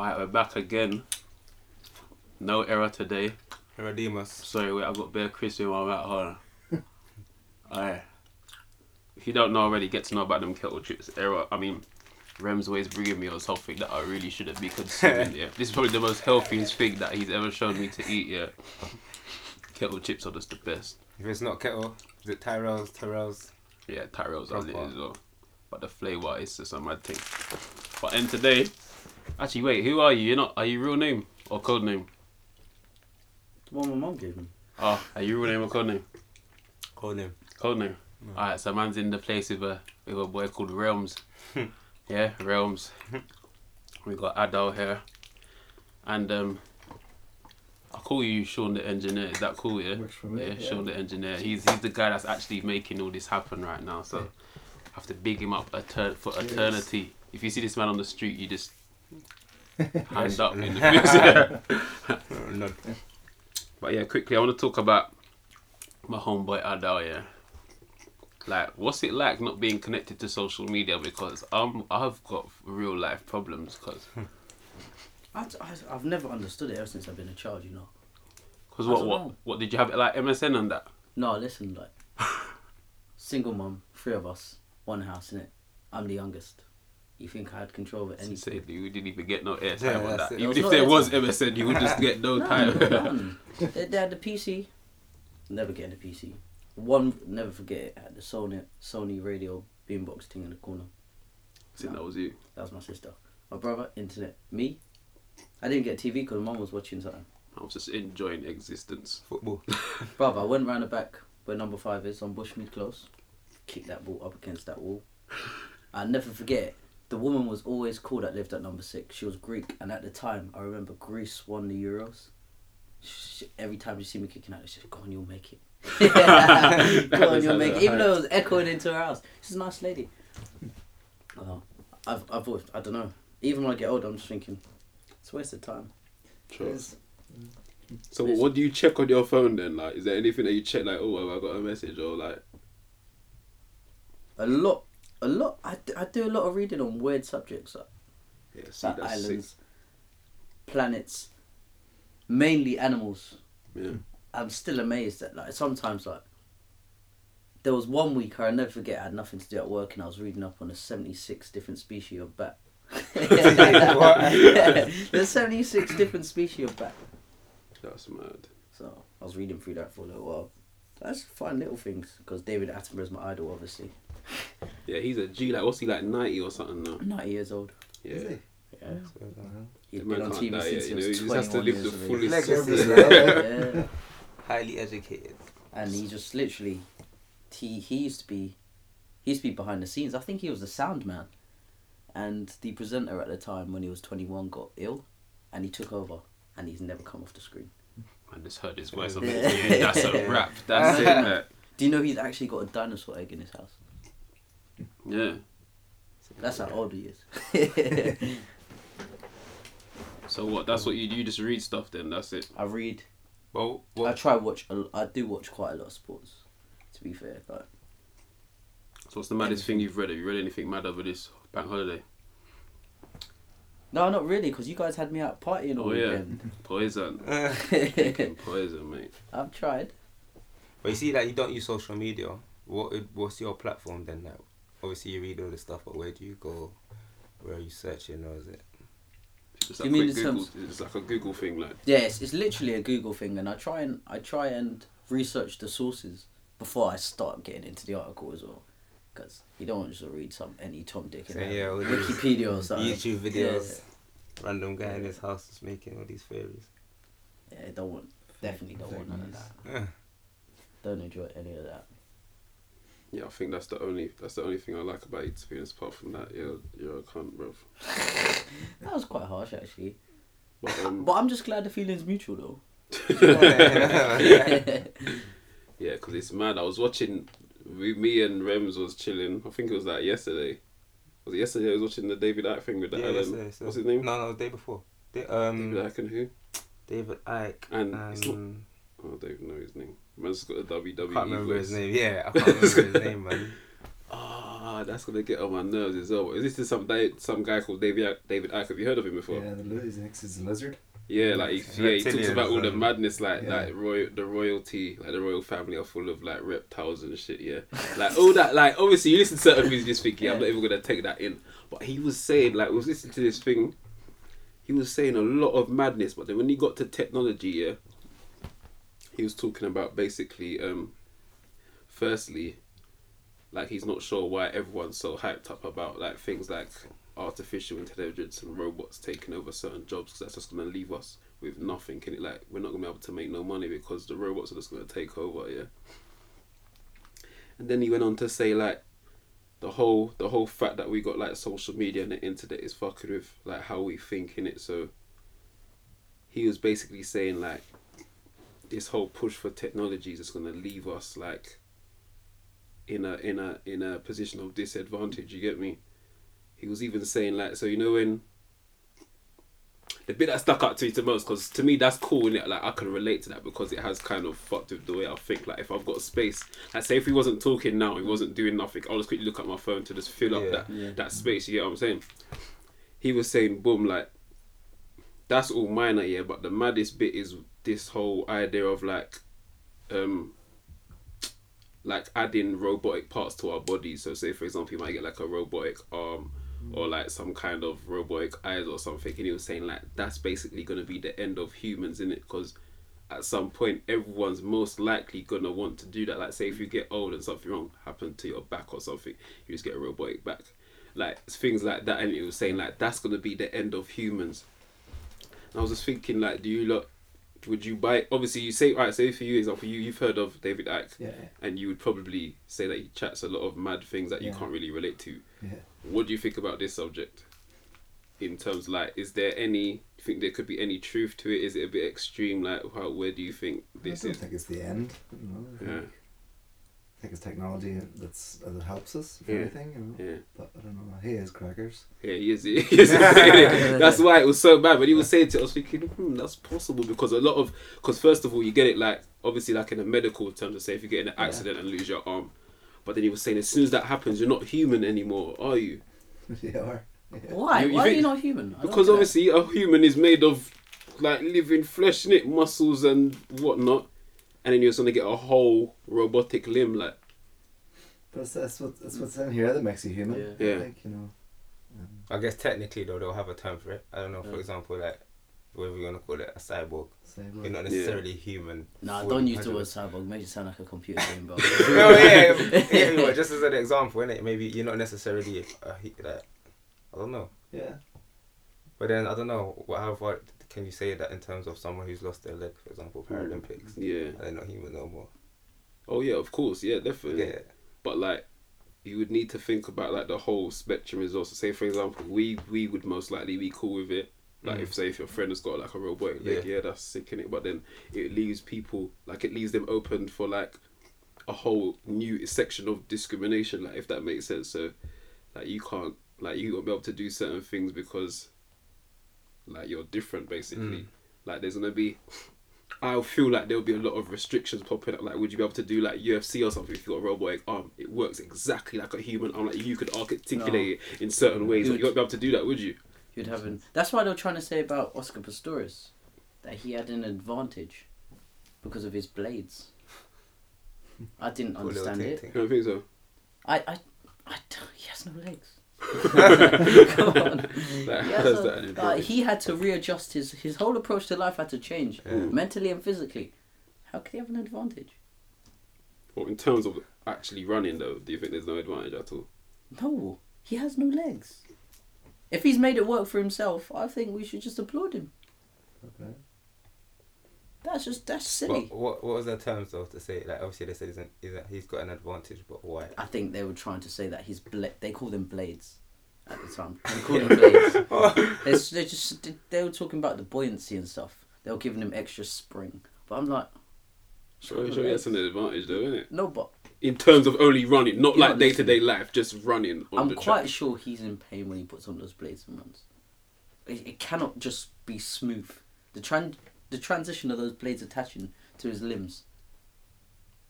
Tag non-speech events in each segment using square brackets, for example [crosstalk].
Alright, we're back again. No error today. Herodimus. Sorry, wait, I've got Bear Chris in my mouth. Hold on. Alright. If you don't know already, get to know about them kettle chips. Error, I mean, Rem's always bringing me on something that I really shouldn't be consuming. [laughs] yeah, this is probably the most healthiest thing that he's ever shown me to eat. Yeah, kettle chips are just the best. If it's not kettle, is it Tyrrell's? Tyrrell's. Yeah, Tyrrell's are lit as well. But the flavour is just a mad thing. But then today, actually, wait, who are you? You're not. Are you real name or code name? The one my mum gave me. Oh, are you real name or code name? Code name. Code name. Alright, so man's in the place with a with a boy called Realms. [laughs] yeah, Realms. we got Adol here. And um I'll call you Sean the engineer. Is that cool, yeah? Works for me, Yeah, yeah. Sean the engineer. He's he's the guy that's actually making all this happen right now. So I have to big him up etern- for Cheers. eternity. If you see this man on the street, you just hand up in the face. no. But yeah, quickly, I want to talk about my homeboy Adele. Yeah, like, what's it like not being connected to social media? Because um, I've got real life problems. Because, [laughs] I, I, I've never understood it ever since I've been a child, you know. because what, what, know. what did you have it like MSN and that? No, listen, like, [laughs] single mum, three of us, one house, in it. I'm the youngest. You think I had control over anything? say you didn't even get no airtime Yeah, on that's that. it. Even if was there no was. MSN, you would just [laughs] get no None, time. [laughs] none. they, they had the PC. Never getting the PC. One, never forget it, had the Sony Sony radio beambox thing in the corner. I think that was you. That was my sister. My brother, internet. Me, I didn't get TV because mum was watching something. I was just enjoying existence. Football. [laughs] Brother, I went round the back where number five is on Bushmead Close. Kicked that ball up against that wall. I'll never forget. The woman was always cool that lived at number six. She was Greek, and at the time, I remember Greece won the Euros. She, every time she see me kicking out, she said, "Go on, you'll make it." [laughs] [laughs] Go on, you'll make it. Even though it was echoing into her house, she's a nice lady. Oh, I've, I've, always, I don't know. Even when I get older, I'm just thinking, it's a waste of time. Trust. So what, what do you check on your phone then? Like, is there anything that you check? Like, oh, have I got a message or like? A lot, a lot. I, d- I do a lot of reading on weird subjects. Like, Yeah, see, like that's sick. islands, planets, mainly animals. Yeah. I'm still amazed at like sometimes like there was one week I never forget I had nothing to do at work and I was reading up on the 76 different species of bat. [laughs] There's 76 different species of bat. That's mad. So I was reading through that for a little while. That's fun little things because David Attenborough's my idol, obviously. Yeah, he's a G. Like, what's he like, ninety or something now? 90 years old. Yeah. Yeah. He's The been on TV since yet, he you know, was he just has to live the years of age. fullest Legacy, success. [laughs] Yeah. Highly educated. and he just literally he he used to be he used to be behind the scenes. I think he was the sound man, and the presenter at the time when he was twenty one got ill, and he took over, and he's never come off the screen. I just heard his voice on Yeah. the TV. That's a [laughs] wrap. That's it. [laughs] Do you know he's actually got a dinosaur egg in his house? Yeah. That's how old he is. [laughs] So what? That's what you you just read stuff then. That's it. I read. Well, I what? try watch. A, I do watch quite a lot of sports. To be fair, like So what's the maddest thing you've read? Have you read anything mad over this bank holiday? no, not really, because you guys had me out partying all Oh yeah, weekend. [laughs] poison. [laughs] Uh, poison, mate. I've tried. but you see that you don't use social media. What? What's your platform then? Like, obviously you read all the stuff, but where do you go? Where are you searching, or is it? Just You mean in Google. terms- It's like a Google thing, like. Yes, it's literally a Google thing, and I try and I try and research the sources before I start getting into the article as well, because you don't want to just read some any Tom Dick in So, yeah, Wikipedia or something. YouTube videos. Random guy in his house is making all these theories. Yeah, yeah, don't want definitely don't want none of that. Uh, Don't enjoy any of that. Yeah, I think that's the only that's the only thing I like about you. To be honest, apart from that, you're you're a cunt, bro. [laughs] That was quite harsh actually, But, um, but I'm just glad the feeling's mutual though. [laughs] yeah, because it's mad. I was watching. We, me and Rems was chilling. I think it was like yesterday. Was it yesterday? I was watching the David Icke thing with the yeah, Alan. yes, yes, What's his name? No, no, the day before. Da- um, David Icke and who? David Icke And and, it's not- Oh, I don't even know his name. Man's got a WWE can't remember voice. his name. Yeah, I can't remember his [laughs] name, man. Ah, Ah, that's gonna get on my nerves as well. Is this is some guy, some guy called David David Icke? Have you heard of him before? Yeah, the li- he thinks he's a lizard. Yeah, like he, yeah, he talks about all the madness, like Yeah. like royal, the royalty, like the royal family are full of like reptiles and shit. Yeah, like all that. Like obviously, you listen to certain music, just think, yeah, I'm not even gonna take that in. But he was saying, like, I was listening to this thing. He was saying a lot of madness, but then when he got to technology, yeah, he was talking about basically, um, firstly, like he's not sure why everyone's so hyped up about like things like artificial intelligence and robots taking over certain jobs because that's just gonna leave us with nothing. Can it like we're not gonna be able to make no money because the robots are just gonna take over, yeah. And then he went on to say like the whole the whole fact that we got like social media and the internet is fucking with like how we think in it. So he was basically saying like this whole push for technologies is gonna leave us like in a in a in a position of disadvantage. You get me? He was even saying like, so you know when the bit that stuck out to me the most, because to me that's cool and like I can relate to that because it has kind of fucked with the way I think. Like if I've got space, like say if he wasn't talking now, he wasn't doing nothing, I'll just quickly look at my phone to just fill up Yeah. that Yeah. that space. You get what I'm saying? He was saying, boom, like that's all minor, yeah. But the maddest bit is this whole idea of like, um, like adding robotic parts to our bodies. So, say for example, you might get like a robotic arm or like some kind of robotic eyes or something. And he was saying like that's basically to be the end of humans in it because at some point everyone's most likely gonna want to do that. Like say if you get old and something wrong happened to your back or something, you just get a robotic back. Like things like that, and he was saying like that's gonna be the end of humans. I was just thinking like, do you lot? Would you buy? Obviously, you say right. Say for you, example, you you've heard of David Icke, Yeah, and you would probably say that he chats a lot of mad things that you Yeah. can't really relate to. yeah. What do you think about this subject? In terms like, is there any? Do you think there could be any truth to it? Is it a bit extreme? Like, how? Where do you think this I don't is? think it's the end. You know, I think, Yeah, I think it's technology that's that helps us for Yeah. everything. You know, yeah, but I don't know. He is crackers. yeah. He is. He is [laughs] that's why it was so bad. When he was saying to us, thinking, hmm, that's possible because a lot of because first of all, you get it like obviously like in a medical terms of say if you get in an accident and lose your arm, but then he was saying as soon as that happens, you're not human anymore, are you? [laughs] they are. Yeah. Why? You- you Why are you not human? I Because get that. obviously a human is made of like living flesh in it, muscles and whatnot, and then you're just gonna get a whole robotic limb. Like, But it's- that's what that's what's in here that makes you human. Yeah. Yeah. I think you know. Um, I guess technically though they'll have a term for it. I don't know. For Yeah. example, like whatever you wanna call it, a cyborg. cyborg. You're not necessarily human. Nah, fully, don't use the word cyborg. Makes you sound like a computer [laughs] game, bro. no, yeah, yeah, yeah, just as an example, innit? Maybe you're not necessarily a, he- like, I don't know. Yeah. But then I don't know. What how far can you say that in terms of someone who's lost their leg, for example, Paralympics? yeah. And they're not human no more. Oh yeah, of course, yeah, definitely. Yeah. But like, you would need to think about like the whole spectrum is also. Say for example, we we would most likely be cool with it. Like Mm. if say if your friend has got like a robotic leg, Yeah. yeah, that's sick in it. But then it leaves people like it leaves them open for like a whole new section of discrimination. Like if that makes sense. So like you can't like you won't be able to do certain things because like you're different basically. Mm. Like there's gonna be. [laughs] I feel like there'll be a lot of restrictions popping up. Like, would you be able to do like UFC or something if you got a robotic arm? It works exactly like a human arm. Like you could articulate it in certain ways. You Like, you won't be able to do that, would you? You'd have an. That's why they were trying to say about Oscar Pistorius that he had an advantage because of his blades. I didn't understand it. I don't think so. I, I, I don't, he has no legs. [laughs] Come on. Like, He, how has is a- that an uh, he had to readjust his his whole approach to life had to change Yeah. mentally and physically. How could he have an advantage? Well, in terms of actually running, though, do you think there's no advantage at all? No, he has no legs. If he's made it work for himself, I think we should just applaud him. Okay. That's just that's silly. What, what what was their terms though to say? Like obviously they said he's, an, he's, a, he's got an advantage, but why? I think they were trying to say that he's bla- they called him blades at the time. They [laughs] called him blades. [laughs] It's, they just they were talking about the buoyancy and stuff. They were giving him extra spring, but I'm like, Sure, sure, that's an advantage, though, isn't it? no, but In terms of only running, not You're like day to day life, just running on I'm the quite track. sure he's in pain when he puts on those blades and runs. It, it cannot just be smooth. The tran- the transition of those blades attaching to his limbs.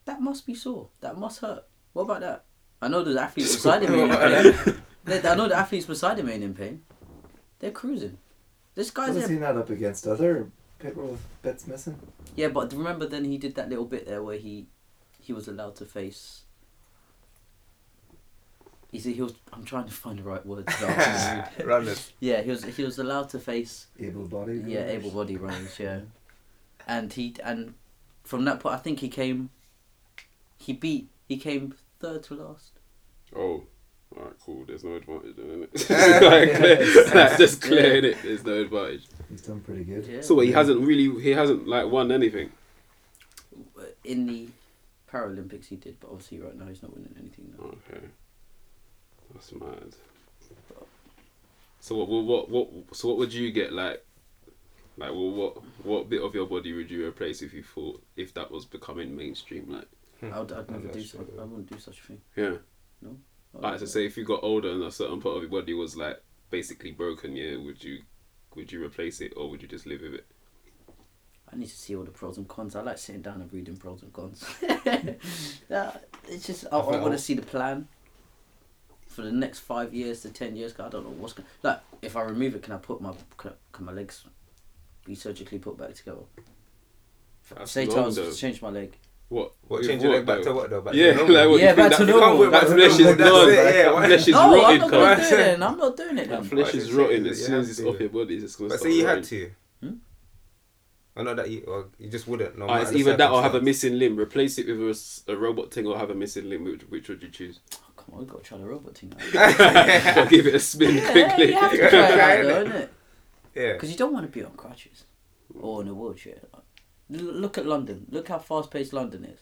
That must be sore. That must hurt. What about that? I know the athletes [laughs] beside him ain't in pain. They- I know the athletes beside him ain't in pain. They're cruising. This guy's Was in. he not up against other people with bits missing? Yeah, but remember then he did that little bit there where he he was allowed to face. He said he was. I'm trying to find the right words. [laughs] Runners. yeah, he was. He was allowed to face. Able-bodied. Yeah, runners? able-bodied runners. Yeah, and he and from that point, I think he came. He beat. He came third to last. Oh, alright, cool. There's no advantage, then, innit? [laughs] [laughs] like, clear, like, just clearing it. There's no advantage. He's done pretty good. Yeah. So what, he hasn't really, he hasn't like won anything. in the Paralympics he did, but obviously right now he's not winning anything. Now. Okay, that's mad. So what, what, what, what, so what would you get like? Like, well, what, what bit of your body would you replace if you thought if that was becoming mainstream? Like, hmm. I would, I'd never do. So, I wouldn't do such a thing. yeah. I'd Like to say, if you got older and a certain part of your body was like basically broken, yeah, would you, would you replace it or would you just live with it? I need to see all the pros and cons. I like sitting down and reading pros and cons. [laughs] yeah, it's just I, I think want to see the plan for the next five years to ten years. 'cause I don't know what's going. Like, if I remove it, can I put my can, can my legs be surgically put back together? That's Say long, Charles though. change my leg. What? What with change your leg back though? to what though? Back Yeah, to like what? Yeah, back to normal. That Back to flesh is normal, gone. That flesh is no, rotted. I'm not gonna do it. I'm not doing it. That flesh is should rotting. As soon as it's off your body, it's gonna But say you had to. Hmm? I know that you or you just wouldn't. No Ah, it's either that or have a missing limb. Replace it with a robot thing or have a missing limb. Which, which would you choose? Come on, we got to try the robot thing. Gotta [laughs] give it a spin yeah, quickly. you have to [laughs] try it out, though, innit? Yeah. Because you don't want to be on crutches or in a wheelchair. Look at London. Look how fast paced London is.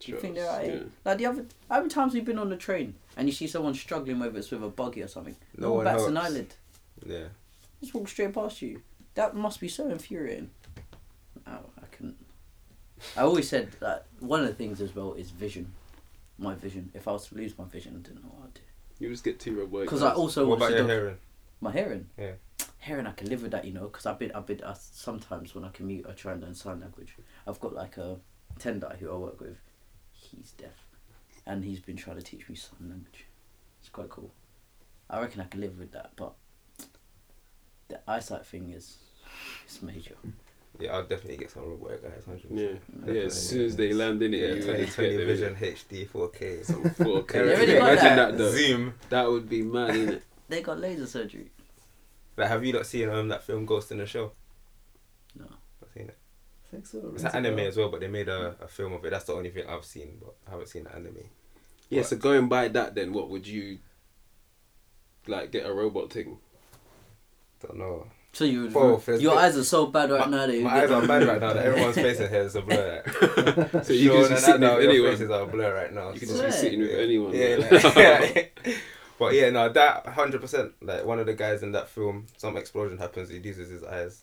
Do you think they're right? yeah. Like the other, how many times we've been on the train and you see someone struggling, whether it's with a buggy or something. No No, one bats an eyelid. Yeah. Just walk straight past you. That must be so infuriating. Oh, I couldn't. I always said that one of the things as well is vision. My vision. If I was to lose my vision, I didn't know what I'd do. You just get two robotic. Because I also what watched about the your doc- hearing? my hearing. Yeah. Hearing, I can live with that, you know, because I've been, I've been, I, sometimes when I commute, I try and learn sign language. I've got like a tender who I work with. He's deaf, and he's been trying to teach me sign language. It's quite cool. I reckon I can live with that, but the eyesight thing is, it's major. Yeah, I'll definitely get some robotic guys. 100%. Yeah, yeah. As soon as they land in it, Yeah, you 2020 get vision? HD 4K. Some [laughs] 4K. They already got Imagine that. that though. Zoom. That would be mad, innit? They got laser surgery. Like, have you not seen um, that film Ghost in the Shell? No. I've seen it. I think so. It's an anime as well, but they made a, a film of it. That's the only thing I've seen, but I haven't seen the anime. Yeah. So going by that, then what would you like? Get a robot thing? Don't know. So you, Both, your eyes are so bad right now that you My eyes are bad right now. That everyone's [laughs] face in here is a blur. [laughs] Like. So you Sean can and just sit Anna, with your anyone. faces are a blur right now. You can so- just be sitting with anyone. Yeah, man. [laughs] like, but yeah, no, that hundred percent. Like one of the guys in that film, some explosion happens. He loses his eyes,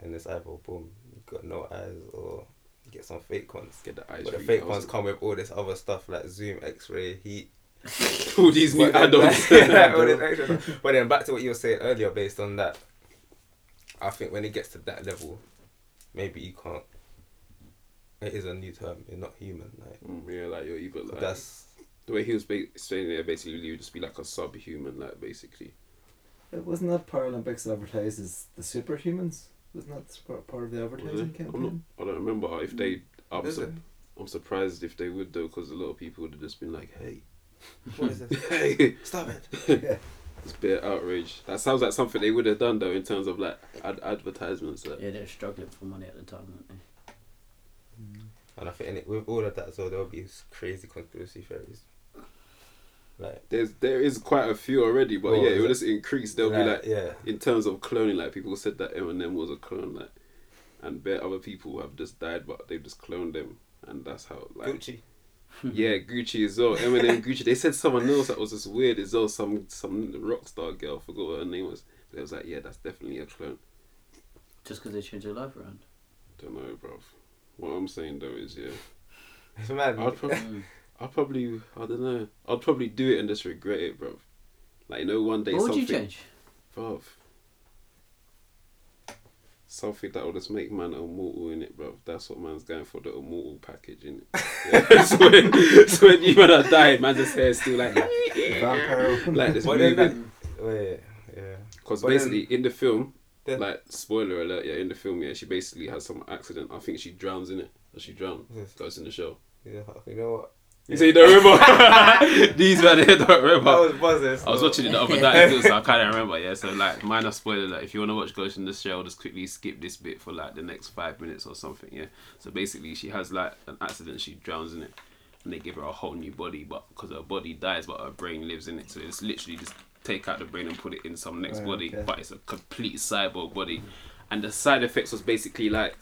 and it's either boom, you got no eyes, or you get some fake ones. Get the eyes. But the fake ones come with all this other stuff like zoom, X-ray, heat. All these new add-ons. Yeah, all this extra stuff. But then back to what you were saying earlier, based on that, I think when it gets to that level, maybe you can't. It is a new term. You're not human. Like Mm, yeah, like you're either like that's the way he was ba- saying it. Basically, you would just be like a subhuman, like basically. It wasn't that Paralympics advertised as the superhumans? Wasn't that sp- part of the advertising it? I'm not, campaign? I don't remember if they. I'm, su- I'm surprised if they would though, because a lot of people would have just been like, "Hey, what is this? [laughs] hey, Stop it. yeah. [laughs] [laughs] it's a bit outrage." That sounds like something they would have done though, in terms of like ad- advertisements. Like, Yeah, they're struggling for money at the time, aren't they? Mm. And I think in it, with all of that as well, there'll be crazy conspiracy theories. Like, There's there is quite a few already, but Well, yeah, it is will it- just increase. There'll be like yeah, in terms of cloning, like people said that Eminem was a clone, like, and bare other people have just died, but they've just cloned them, and that's how like Gucci. [laughs] yeah, Gucci as well. Eminem, Gucci. They said someone else that was just weird as well. Some some rock star girl, forgot what her name was. But it was like, yeah, that's definitely a clone. Just because they changed their life around. Don't know, bro. What I'm saying though is, yeah, It's mad. I'd probably, [laughs] Mm. I'd probably, I don't know, I'd probably do it and just regret it, bro. Like, you know, one day What would you change? bruv. Something that will just make man immortal in it, bro. That's what man's going for, the immortal package in it. [laughs] Yeah. [laughs] so, when, so when you man are dying, man's just hair still like Vampire. like this But then moving. wait, yeah. Because But then- basically in the film, then- like spoiler alert, yeah, in the film, yeah, she basically has some accident. I think she drowns in it. Does she drown? Yes. Ghost in the Shell. Yeah, you know what? You say you don't remember? [laughs] These men here don't I was buzzing. I was watching it the other [laughs] day, too, so I kind of remember. Yeah, so like, minor spoiler. Like, if you want to watch Ghost in the Shell, just quickly skip this bit for like the next five minutes or something. Yeah. So basically, she has like an accident. She drowns in it, and they give her a whole new body, but because her body dies, but her brain lives in it. So it's literally just take out the brain and put it in some next Right, body, okay. but it's a complete cyborg body. And the side effects was basically like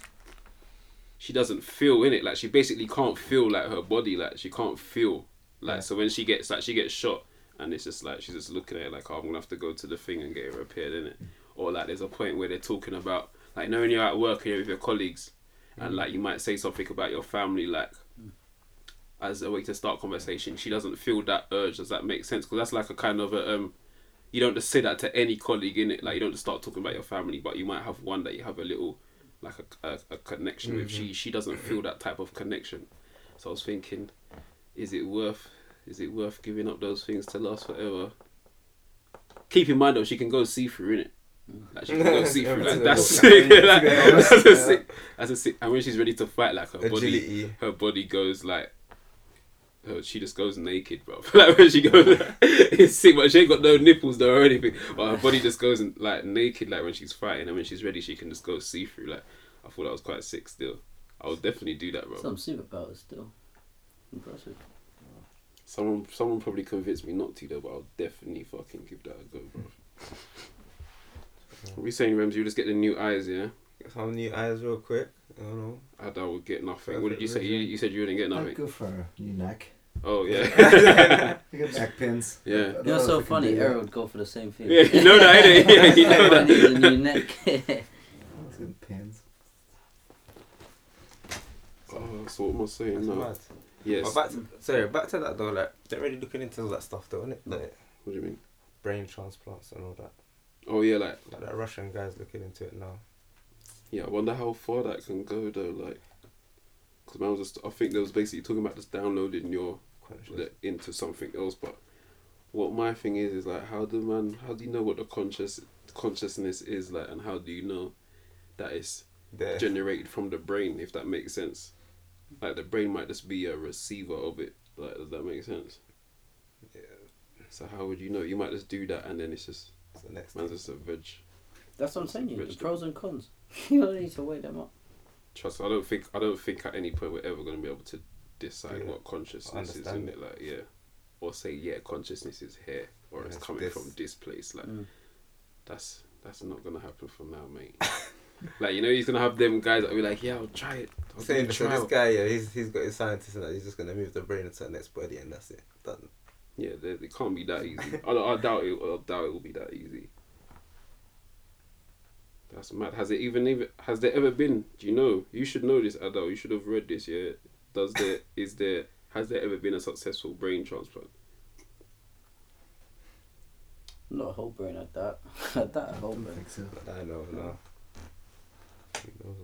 she doesn't feel in it. Like she basically can't feel like her body. Like she can't feel. Like Yeah. so when she gets like she gets shot and it's just like she's just looking at it like oh, I'm gonna have to go to the thing and get it repaired in it. Or like there's a point where they're talking about like you know you're at work and you're with your colleagues and like you might say something about your family like as a way to start conversation. She doesn't feel that urge. Does that make sense? Because that's like a kind of a um. You don't just say that to any colleague in it. Like you don't just start talking about your family, but you might have one that you have a little, like a, a, a connection with. She she doesn't feel that type of connection. So I was thinking, is it worth is it worth giving up those things to last forever? Keep in mind though, she can go see through in it. Like she can go see through. Like [laughs] that's sick. [laughs] like, that's a sick. That's a sick. And when she's ready to fight, like her body, her body goes like. Her, she just goes naked, bro. [laughs] like when she goes, [laughs] it's sick, but she ain't got no nipples though or anything. But her body just goes in, like naked, like when she's fighting, and when she's ready, she can just go see through. Like I thought that was quite sick. Still, I would definitely do that, bro. Some superpowers still. Impressive. Someone, someone probably convinced me not to though, but I'll definitely fucking give that a go, bro. [laughs] What are we saying, Rems? You just get the new eyes, yeah? Some new eyes real quick. I don't know. I doubt would get nothing. What did you say? You, you said you wouldn't get I'd nothing. go for a new neck. Oh yeah, [laughs] You get [laughs] neck pins. Yeah. You're so funny. do. Errol would go for the same thing. yeah. You know that, innit? [laughs] Yeah, you know Everyone needs a that. new neck. Let's pins. Oh, so what am I saying That's now? mad. Yes. But back to, sorry, back to that though. Like they're already looking into all that stuff though, isn't it? Like What do you mean? brain transplants and all that. Oh yeah, like Like that Russian guy's looking into it now. Yeah. I wonder how far that can go though. Like, because man was just. I think they was basically talking about just downloading your Conscious. the, into something else. But what my thing is is like, how do man? How do you know what the conscious consciousness is like, and how do you know that it's There. generated from the brain? If that makes sense, like the brain might just be a receiver of it. Like, does that make sense? Yeah, So how would you know? You might just do that, and then it's just it's the next. man's just a veg. That's what I'm saying. You the pros and cons. [laughs] you don't need to weigh them up. Trust. I don't think. I don't think at any point we're ever going to be able to decide Yeah. what consciousness is in Understand it. Like, yeah, or say, yeah, consciousness is here, or Yeah, it's it's coming this. from this place. Like, Mm. that's that's not gonna happen from now, mate. [laughs] like, you know, he's gonna have them guys that be like, yeah, I'll try it. I'll do Saying so this guy, yeah, he's he's got his scientist and that. He's just gonna move the brain into the next body and that's it. Done. Yeah, they- it can't be that easy. I, I doubt it. I doubt it will be that easy. That's mad. Has it even even has there ever been? Do you know? You should know this, Adele. You should have read this. Yeah. Does there [coughs] is there has there ever been a successful brain transplant? Not a whole brain at that. [laughs] at that, a I whole don't brain. think so. I know no. Who?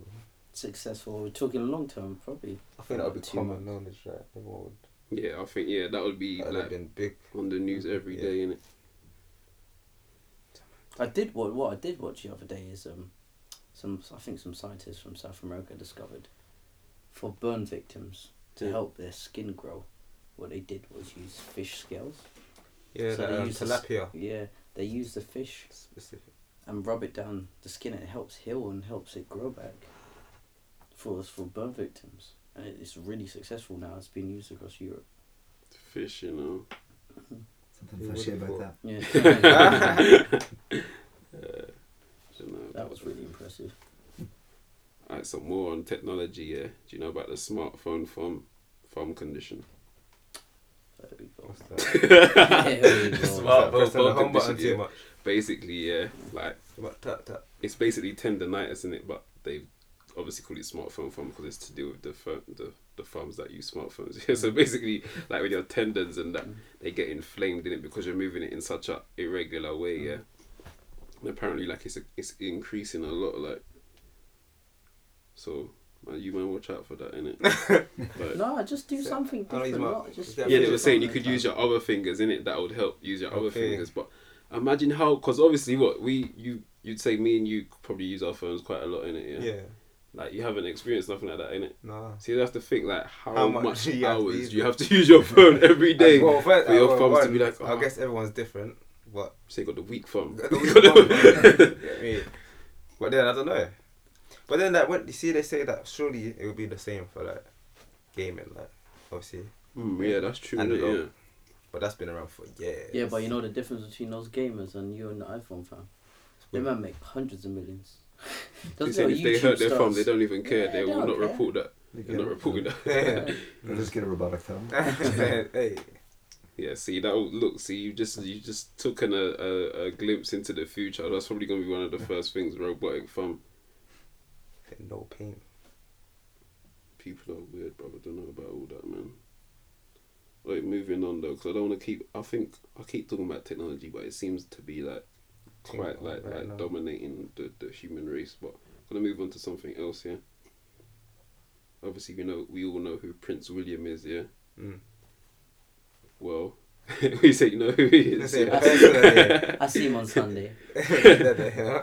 Successful. We're talking long term, probably. I think that would be Two common knowledge, right? Everyone would. Yeah, I think yeah that would be That like been big. on the news every Yeah. day, innit? I did what what I did watch the other day is um, some I think some scientists from South America discovered, for burn victims to Yeah. help their skin grow, what they did was use fish scales. Yeah, So they um, use the s- tilapia Yeah, they use the fish specific. and rub it down the skin and it helps heal and helps it grow back. For for burn victims, and it's really successful now. It's been used across Europe. Fish, you know. Something Yeah, fishy what about that. Yeah, [laughs] Uh, that was really impressive. Alright, so more on technology. Yeah, do you know about the smartphone thumb thumb condition? There we go. What's [laughs] that? There we go. Smart Well, pressing the well, home button condition, too yeah. much. Basically, yeah, like But tap tap. it's basically tendonitis in it, but they obviously call it smartphone thumb because it's to do with the phone, the the thumbs that use smartphones. [laughs] Yeah, so basically, like with your tendons and that, they get inflamed in it because you're moving it in such a irregular way. Mm. Yeah, and apparently, like it's a, it's increasing a lot. Like So man, you might watch out for that, innit? [laughs] but, No, just do So, something I use different. my- Not just Yeah, Yeah, they were saying you something could use your other fingers in it. That would help. Use your other fingers, but imagine how because obviously what we you you'd say me and you probably use our phones quite a lot in it. Yeah? Yeah. Like you haven't experienced nothing like that in it. Nah. So you have to think like how, How much, much you have to hours use you have to [laughs] use your phone [laughs] every day Well, first, for your uh, thumbs to be like. I Oh, guess everyone's different, but so you got the weak thumb. Get [laughs] me? But then I don't know. But then like when you see they say that surely it would be the same for like gaming, like obviously. Mm, yeah, that's true. And yeah. But that's been around for years. Yeah, but you know the difference between those gamers and you and the iPhone fan. They man make hundreds of millions. They Those say if they hurt their thumb, they don't even care. Yeah, they they will don't care. report that. They They're not get- reporting that. Yeah. [laughs] They'll just get a robotic thumb. [laughs] hey. Yeah, see that look, see you just you just took an, a, a a glimpse into the future. That's probably gonna be one of the first things. Robotic thumb. No pain. People are weird, bro. I don't know about all that, man. Wait, moving on though, because I don't want to keep. I think I keep talking about technology, but it seems to be like quite like Right like now. dominating the, the human race. But I'm gonna move on to something else here. Obviously, we know we all know who Prince William is, yeah. Mm. Well, [laughs] we say you know who he [laughs] is. Yeah? personally. [laughs] I see him on Sunday.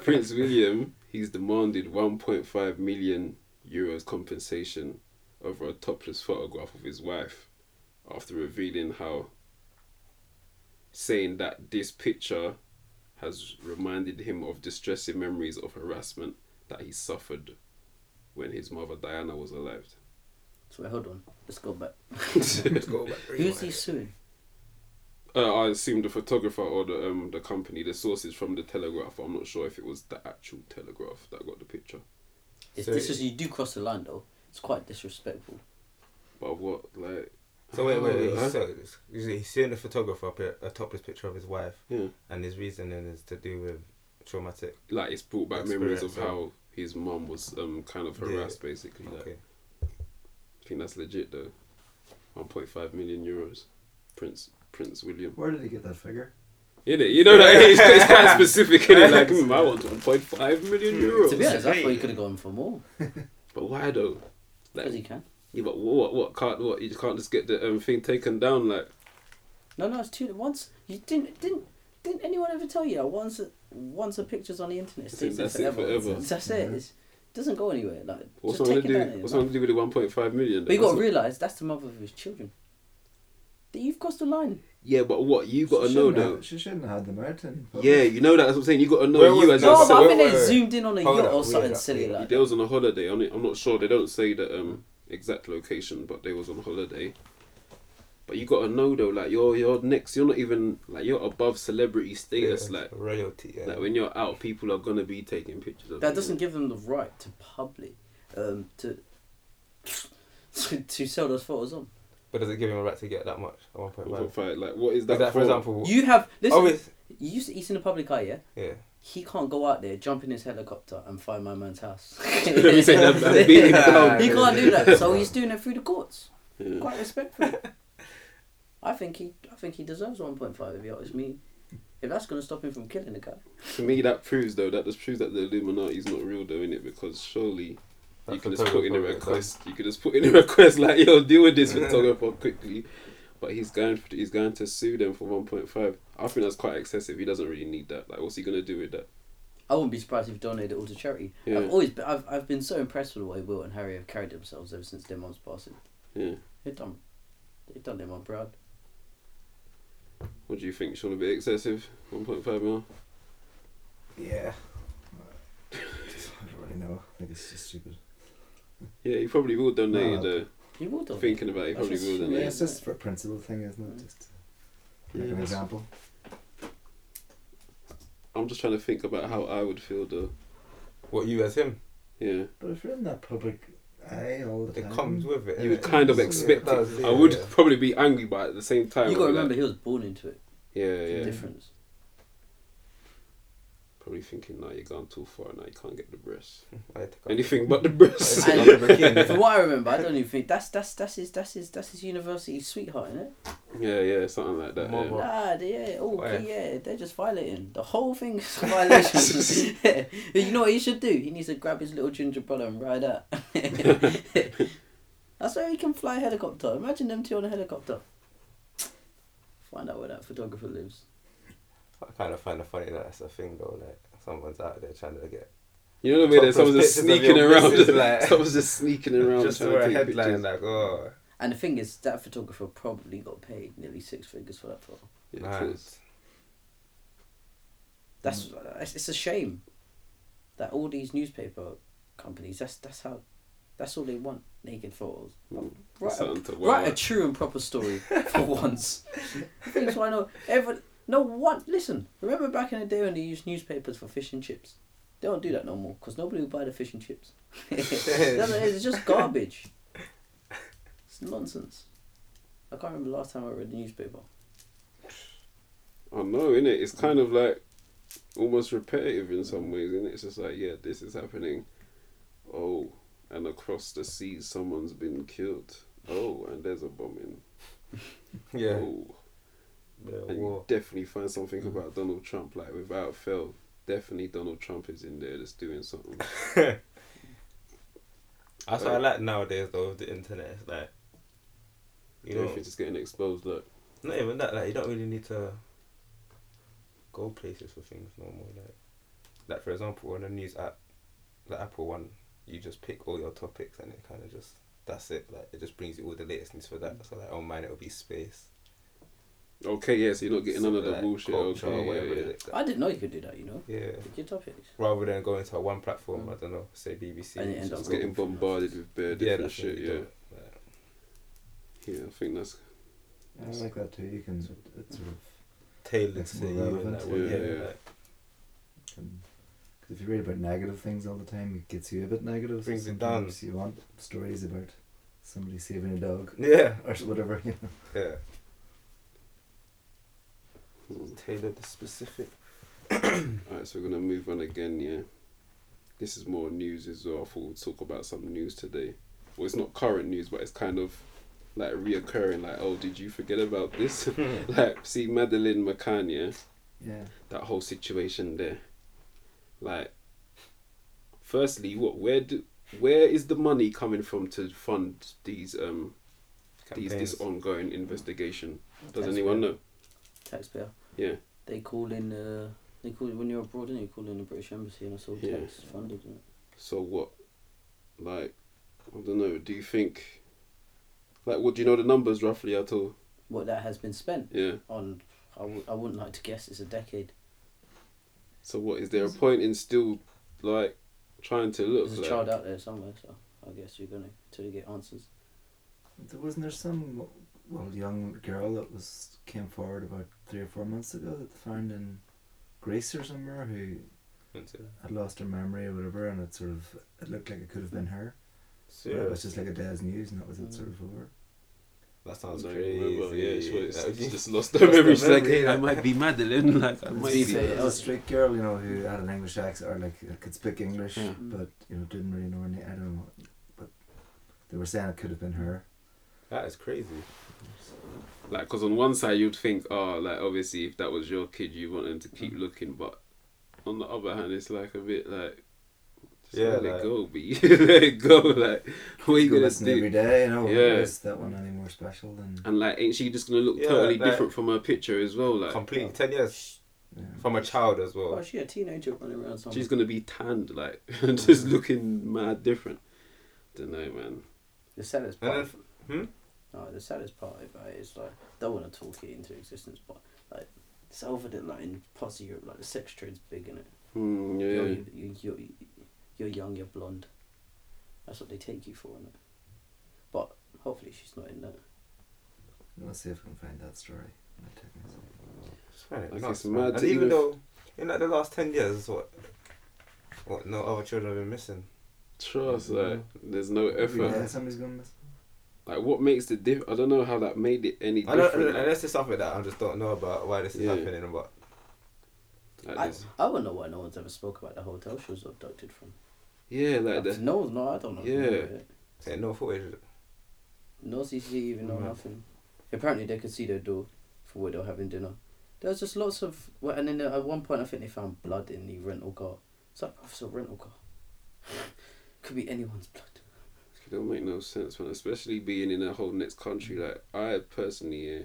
Prince William, he's demanded 1.5 million euros compensation over a topless photograph of his wife after revealing how saying that this picture has reminded him of distressing memories of harassment that he suffered when his mother Diana was alive. So wait, hold on. Let's go back. Let's go back. [laughs] Who's he suing? Uh, I assume the photographer or the um the company, the sources from the Telegraph. I'm not sure if it was the actual Telegraph that got the picture. If So this it- is you do cross the line though. It's quite disrespectful. But what like? So wait, wait, wait. Huh? So he's, he's seeing the photographer up a, a topless picture of his wife, Yeah. and his reasoning is to do with traumatic. like it's brought back memories of Experience, how his mum was um kind of Yeah. harassed basically. Like, Okay. I think that's legit though. One point five million euros. Prince Prince William. Where did he get that figure? Yeah, you know that [laughs] it's, it's quite specific. Innit? Like hmm, I want one point five million euros. To be honest, I thought he could have gone for more. But why though? Because he can. Yeah, but what what can't what you can't just get the um, thing taken down like. No, no, it's too. Once you didn't didn't didn't anyone ever tell you that once a, once a picture's on the internet, it I think stays there that's it forever. forever. That's it. It's, it doesn't go anywhere. Like What's just someone take to it do? What's like- to do with the one point five million? But you then? got to realise that's the mother of his children. That You've crossed the line. Yeah, but what you got to know shouldn't though. She shouldn't have had them out. Yeah, you know that. That's what I'm saying. You got to know Where you was as No, No, a but I wait, think they zoomed in on a Hold yacht or wait, something silly like They that. was on a holiday. I'm not sure. They don't say that. um, exact location, but they was on holiday. But you gotta know though, like you're you're next. You're not even like you're above celebrity status. Yeah, Like royalty. Yeah. like when you're out, people are gonna be taking pictures of That you. doesn't give them the right to public, um, to [laughs] to, to sell those photos on. but does it give him a right to get that much? At one point What five. fight? Like what is that? Is that, for for? example? You have listen. oh, you used to eat in the public eye, yeah. yeah. He can't go out there, jump in his helicopter, and find my man's house. [laughs] Let me say that, that [laughs] beating down. he can't do that, so he's doing it through the courts. Yeah. Quite respectful. I think he, I think he deserves one point five. If you ask me, if that's gonna stop him from killing the guy. To me, that proves though that just proves that the Illuminati is not real, though, innit? Because surely you That could just put in a photographer, request. You could just put in a [laughs] request like, "Yo, deal with this photographer quickly." But he's going. For, he's going to sue them for one point five. I think that's quite excessive. He doesn't really need that. Like, what's he gonna do with that? I wouldn't be surprised if he donated it all to charity. Yeah. I've always, been, I've, I've been so impressed with the way Will and Harry have carried themselves ever since their mom's passing. Yeah. They've done, they've done them on proud. What do you think? Sean, a bit excessive? One point five mil. Yeah. [laughs] I don't really know. I think it's just stupid. Yeah, he probably will donate. No. You would have. thinking about it, he probably just- will yeah, it's just for a principle thing, isn't it? Just to make Yeah, an example. I'm just trying to think about how I would feel though. What you as him? Yeah. But if you're in that public eye all the It time, comes with it. You would innit? kind of expect it does, it. yeah, I would yeah. probably be angry, but at the same time, You got to I'm like, remember, he was born into it. Yeah, It's a yeah. difference. Probably thinking, now you're gone too far. Now you can't get the breasts. [laughs] I had to come- Anything but the breasts. And- And Bikini. from what I remember, I don't even think that's that's that's his that's his that's his university sweetheart, isn't it? Yeah, yeah, something like that. Mobile. Yeah. Nah, they, yeah, oh, Why? yeah, they're just violating. The whole thing is [laughs] a violation. Yeah. [laughs] You know what he should do? He needs to grab his little ginger brother and ride out. That's where he can fly a helicopter. Imagine them two on a helicopter. Find out where that photographer lives. I kind of find it funny that that's a thing though. Like someone's out there trying to get You know what I mean? There's Someone's just pictures of sneaking your around. missus, [laughs] like- Someone's just sneaking around. just trying for to a headline pictures. like oh And the thing is, that photographer probably got paid nearly six figures for that photo. Yeah, man. That's it's, it's a shame that all these newspaper companies. That's that's how. That's all they want. Naked photos. Mm. Write, a, write a true and proper story [laughs] for once. Things why no ever no one listen. Remember back in the day when they used newspapers for fish and chips. They don't do that no more because nobody will buy the fish and chips. [laughs] That's it is, just [laughs] garbage. It's nonsense. I can't remember the last time I read the newspaper. I know, innit? It's kind of like almost repetitive in some ways, innit? It's just like, yeah, this is happening. Oh, and across the seas, someone's been killed. Oh, and there's a bombing. [laughs] yeah, Oh, yeah you definitely find something mm. about Donald Trump, like without fail. Definitely Donald Trump is in there just doing something. [laughs] That's what I like nowadays though with the internet. It's like you know, Everything's just getting exposed. Like, not even that. Like you don't really need to go places for things no more. Like, like for example, on a news app, the Apple one, you just pick all your topics and it kind of just that's it. Like it just brings you all the latest news for that. Mm. So like on mine it'll be space. Okay, yeah, so you're not getting none of the like, bullshit. culture, Okay, whatever yeah, it yeah. is. I didn't know you could do that. You know, Yeah. pick your topics. Rather than going to one platform, mm. I don't know, say BBC. And you end just up It's getting bombarded with bare yeah, different that's shit, what yeah. Yeah, I think that's I like that too. You can it sort of tailored Makes to it you more and relevant. that, what- Yeah, yeah, yeah. like, can. Because if you read about negative things all the time, it gets you a bit negative. so Brings it down. sometimes You want stories about somebody saving a dog yeah, [laughs] or whatever. You know. yeah. Tailored to specific. [coughs] Alright, so we're gonna move on again, yeah. This is more news as well. I thought we'd talk about some news today. Well, it's not current news, but it's kind of like reoccurring. Like, oh, did you forget about this? [laughs] [laughs] like, see, Madeleine McCann, yeah, Yeah. that whole situation there. Like, firstly, what, where do, where is the money coming from to fund these um these this ongoing investigation? Does Taxpayer. anyone know? Taxpayer. Yeah. They call in. Uh, they call when you're abroad, and you call in the British Embassy, and it's all Yeah. tax funded. Isn't it? So what? Like, I don't know. Do you think? Like, what do you know the numbers roughly at all? What that has been spent Yeah. on, I w- I wouldn't like to guess. It's a decade. So what is there a point in still like trying to look? There's a like, child out there somewhere, so I guess you're gonna till you get answers. There wasn't there some well young girl that was came forward about three or four months ago that they found in Greece or somewhere who had lost her memory or whatever, and it sort of it looked like it could have been her. But it was just like a day's news, and that was it mm. sort of over. That sounds don't crazy. remember. Yeah, it's, That just lost the [laughs] Lost the memory. She's like, hey, I might be Madeleine. [laughs] Like, I might be. a, it was a straight girl, you know, who had an English accent or like could speak English, Yeah. but you know didn't really know her name. I don't know, but they were saying it could have been her. That is crazy. Like, because on one side you'd think, oh, like obviously if that was your kid, you want them to keep looking, but on the other hand, it's like a bit like. just Yeah, let like- it go, be [laughs] let it go. Like, what are you Go gonna listen do? every day, you know. Yeah. Is that one any more special than? And like, ain't she just gonna look Yeah, totally like- different from her picture as well? Like, Completely. Ten years Yeah. from a child as well. Oh, she a teenager running around somewhere. she's gonna be tanned, like, and [laughs] just looking mad different. Don't know, man. the saddest And part. then, hmm? No, the saddest part about it is like don't want to talk it into existence, but like it's over the like in parts of Europe, like the sex trade's big in it. Hmm, yeah. You're, you, you, you're, you're young, you're blonde. That's what they take you for, is it? But hopefully she's not in that. Let's see if we can find that story. Might take me a second. Just find it Like, it's man. mad And to even even- though in like the last ten years, what, what no other children have been missing. Trust, like, there's no Every day effort. somebody's going missing. Like, what makes the diff? I don't know how that made it any I don't, different. and like, that's just something that I just don't know about why this is Yeah. happening. But like I, this- I wouldn't know why no one's ever spoke about the hotel she was abducted from. yeah, like the, no one's no, I don't know. Yeah. saying no footage. No CCTV, no Mhm. nothing. Apparently, they could see their door for where they were having dinner. There was just lots of. Well, and then at one point, I think they found blood in the rental car. It's like, it's a rental car. [laughs] Could be anyone's blood. It don't make no sense, man. Especially being in a whole next country. Like I personally, yeah.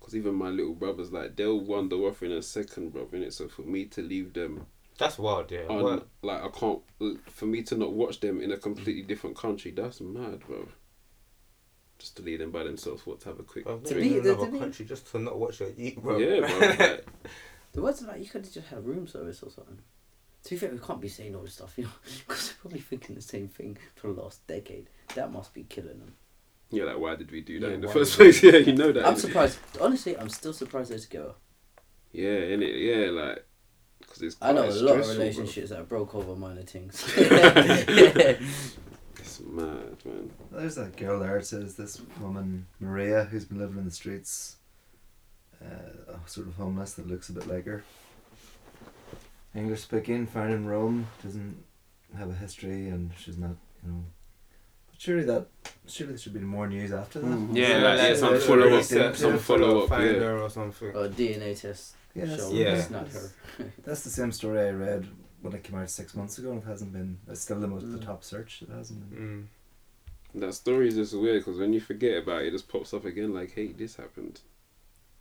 Cause even my little brothers, like they'll wander off in a second, brother. Innit? So for me to leave them That's wild, yeah. on, What- like I can't, for me to not watch them in a completely different country, that's mad, bro. Just to leave them by themselves, what to have a quick. I've To never be- been in to another be- country just to not watch her eat, bro. Yeah, bro. [laughs] Like, There wasn't like you could have just had room service or something. To be fair, we can't be saying all this stuff, you know, [laughs] because they're probably thinking the same thing for the last decade. That must be killing them. yeah, like why did we do that Yeah, in the first place? [laughs] Yeah, you know that. I'm innit? surprised. Honestly, I'm still surprised they're together. Yeah, in it, yeah, like, cause it's. I know a lot of stressful, bro. relationships that broke over minor things. [laughs] It's mad, man. There's that girl there. It says this woman Maria who's been living in the streets, uh, sort of homeless that looks a bit like her. English speaking, found in Rome, doesn't have a history, and she's not, you know. But surely that, surely there should be more news after that. Mm, yeah, So, like, yeah, like, some follow up, research, some follow up, find yeah. her or something. or DNA test. Yeah, that's, Yeah. it's not her. [laughs] that's the same story I read when it came out six months ago, and it hasn't been. It's still the most the Mm. top search. It hasn't been. Mm. That story is just weird because when you forget about it, it just pops up again like, hey, this happened.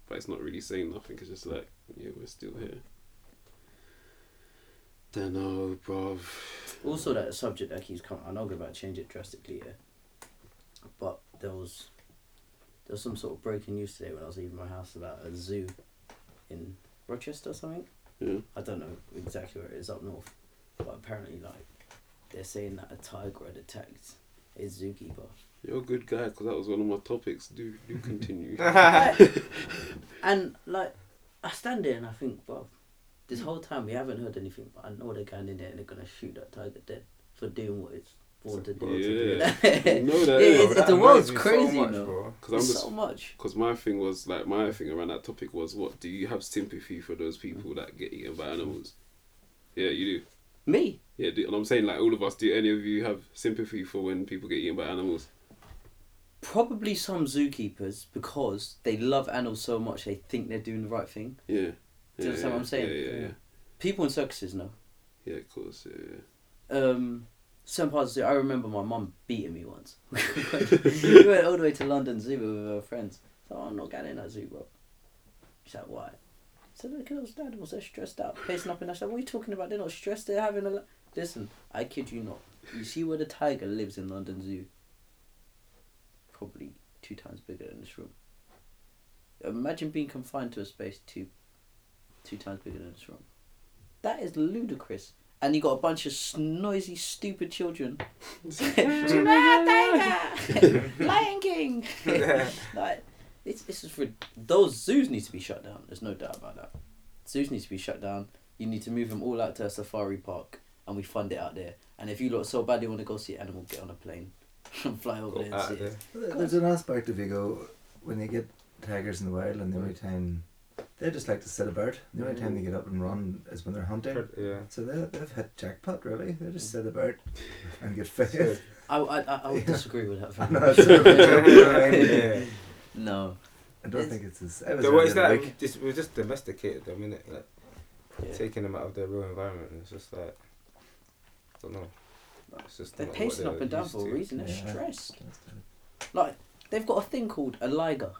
But it's not really saying nothing. It's just like, yeah, we're still here. Don't know, bruv. Also, that subject that keeps coming. I'm not about to change it drastically, yeah. But there was there was some sort of breaking news today when I was leaving my house about a zoo in Rochester or something. Yeah. I don't know exactly where it is up north, but apparently, like, they're saying that a tiger had attacked a zookeeper. You're a good guy because that was one of my topics. Do do [laughs] continue. [laughs] And like, I stand there and I think, well, this whole time we haven't heard anything, but I know they're going in there and they're gonna shoot that tiger dead for doing what it's born to do. Yeah. yeah, [laughs] You know that, it's, yeah. the world's crazy, you know. bro. Because I'm It's just so much. because my thing was like my thing around that topic was what do you have sympathy for those people that get eaten by animals? Yeah, you do. Me, Yeah, do, and I'm saying like all of us. Do any of you have sympathy for when people get eaten by animals? probably some zookeepers because they love animals so much they think they're doing the right thing. Yeah. Do you yeah, understand what I'm saying? Yeah, yeah, yeah. People in circuses know. Yeah, of course. Yeah, yeah. Um, some parts of the zoo, I remember my mum beating me once. [laughs] we [laughs] went all the way to London Zoo with her friends. So I'm not getting in that zoo, bro. She's like, why? I said, look at those animals, they're stressed out, pacing up and I said, what are you talking about? They're not stressed, they're having a... Listen, I kid you not. You see where the tiger lives in London Zoo? Probably two times bigger than this room. Imagine being confined to a space two, two times bigger than this room. That is ludicrous. And you got a bunch of s- noisy, stupid children. [laughs] Tiger! [laughs] Lion King! [laughs] like, it's, it's just for, those zoos need to be shut down. There's no doubt about that. Zoos need to be shut down. You need to move them all out to a safari park, and we fund it out there. And if you look so badly want to go see an animal, get on a plane and fly over Go there and out see there. it. There- There's an aspect of you go when you get tigers in the wild, and the only time they just like to sit about. The only time they get up and run is when they're hunting. Yeah. So they they've hit jackpot really. They just mm. sit about and get fed. I, I, I, I would disagree with that. [laughs] I very it's sort of a joke, you know what I mean? yeah. No. I don't It's- think it's as. It was So what really is that? like- Just, we're just domesticated them, innit? Like Yeah. taking them out of their real environment. It's just like I don't know. It's just They're not what pacing up and down used for a to. reason. They're Yeah. stressed. That's. Like they've got a thing called a liger.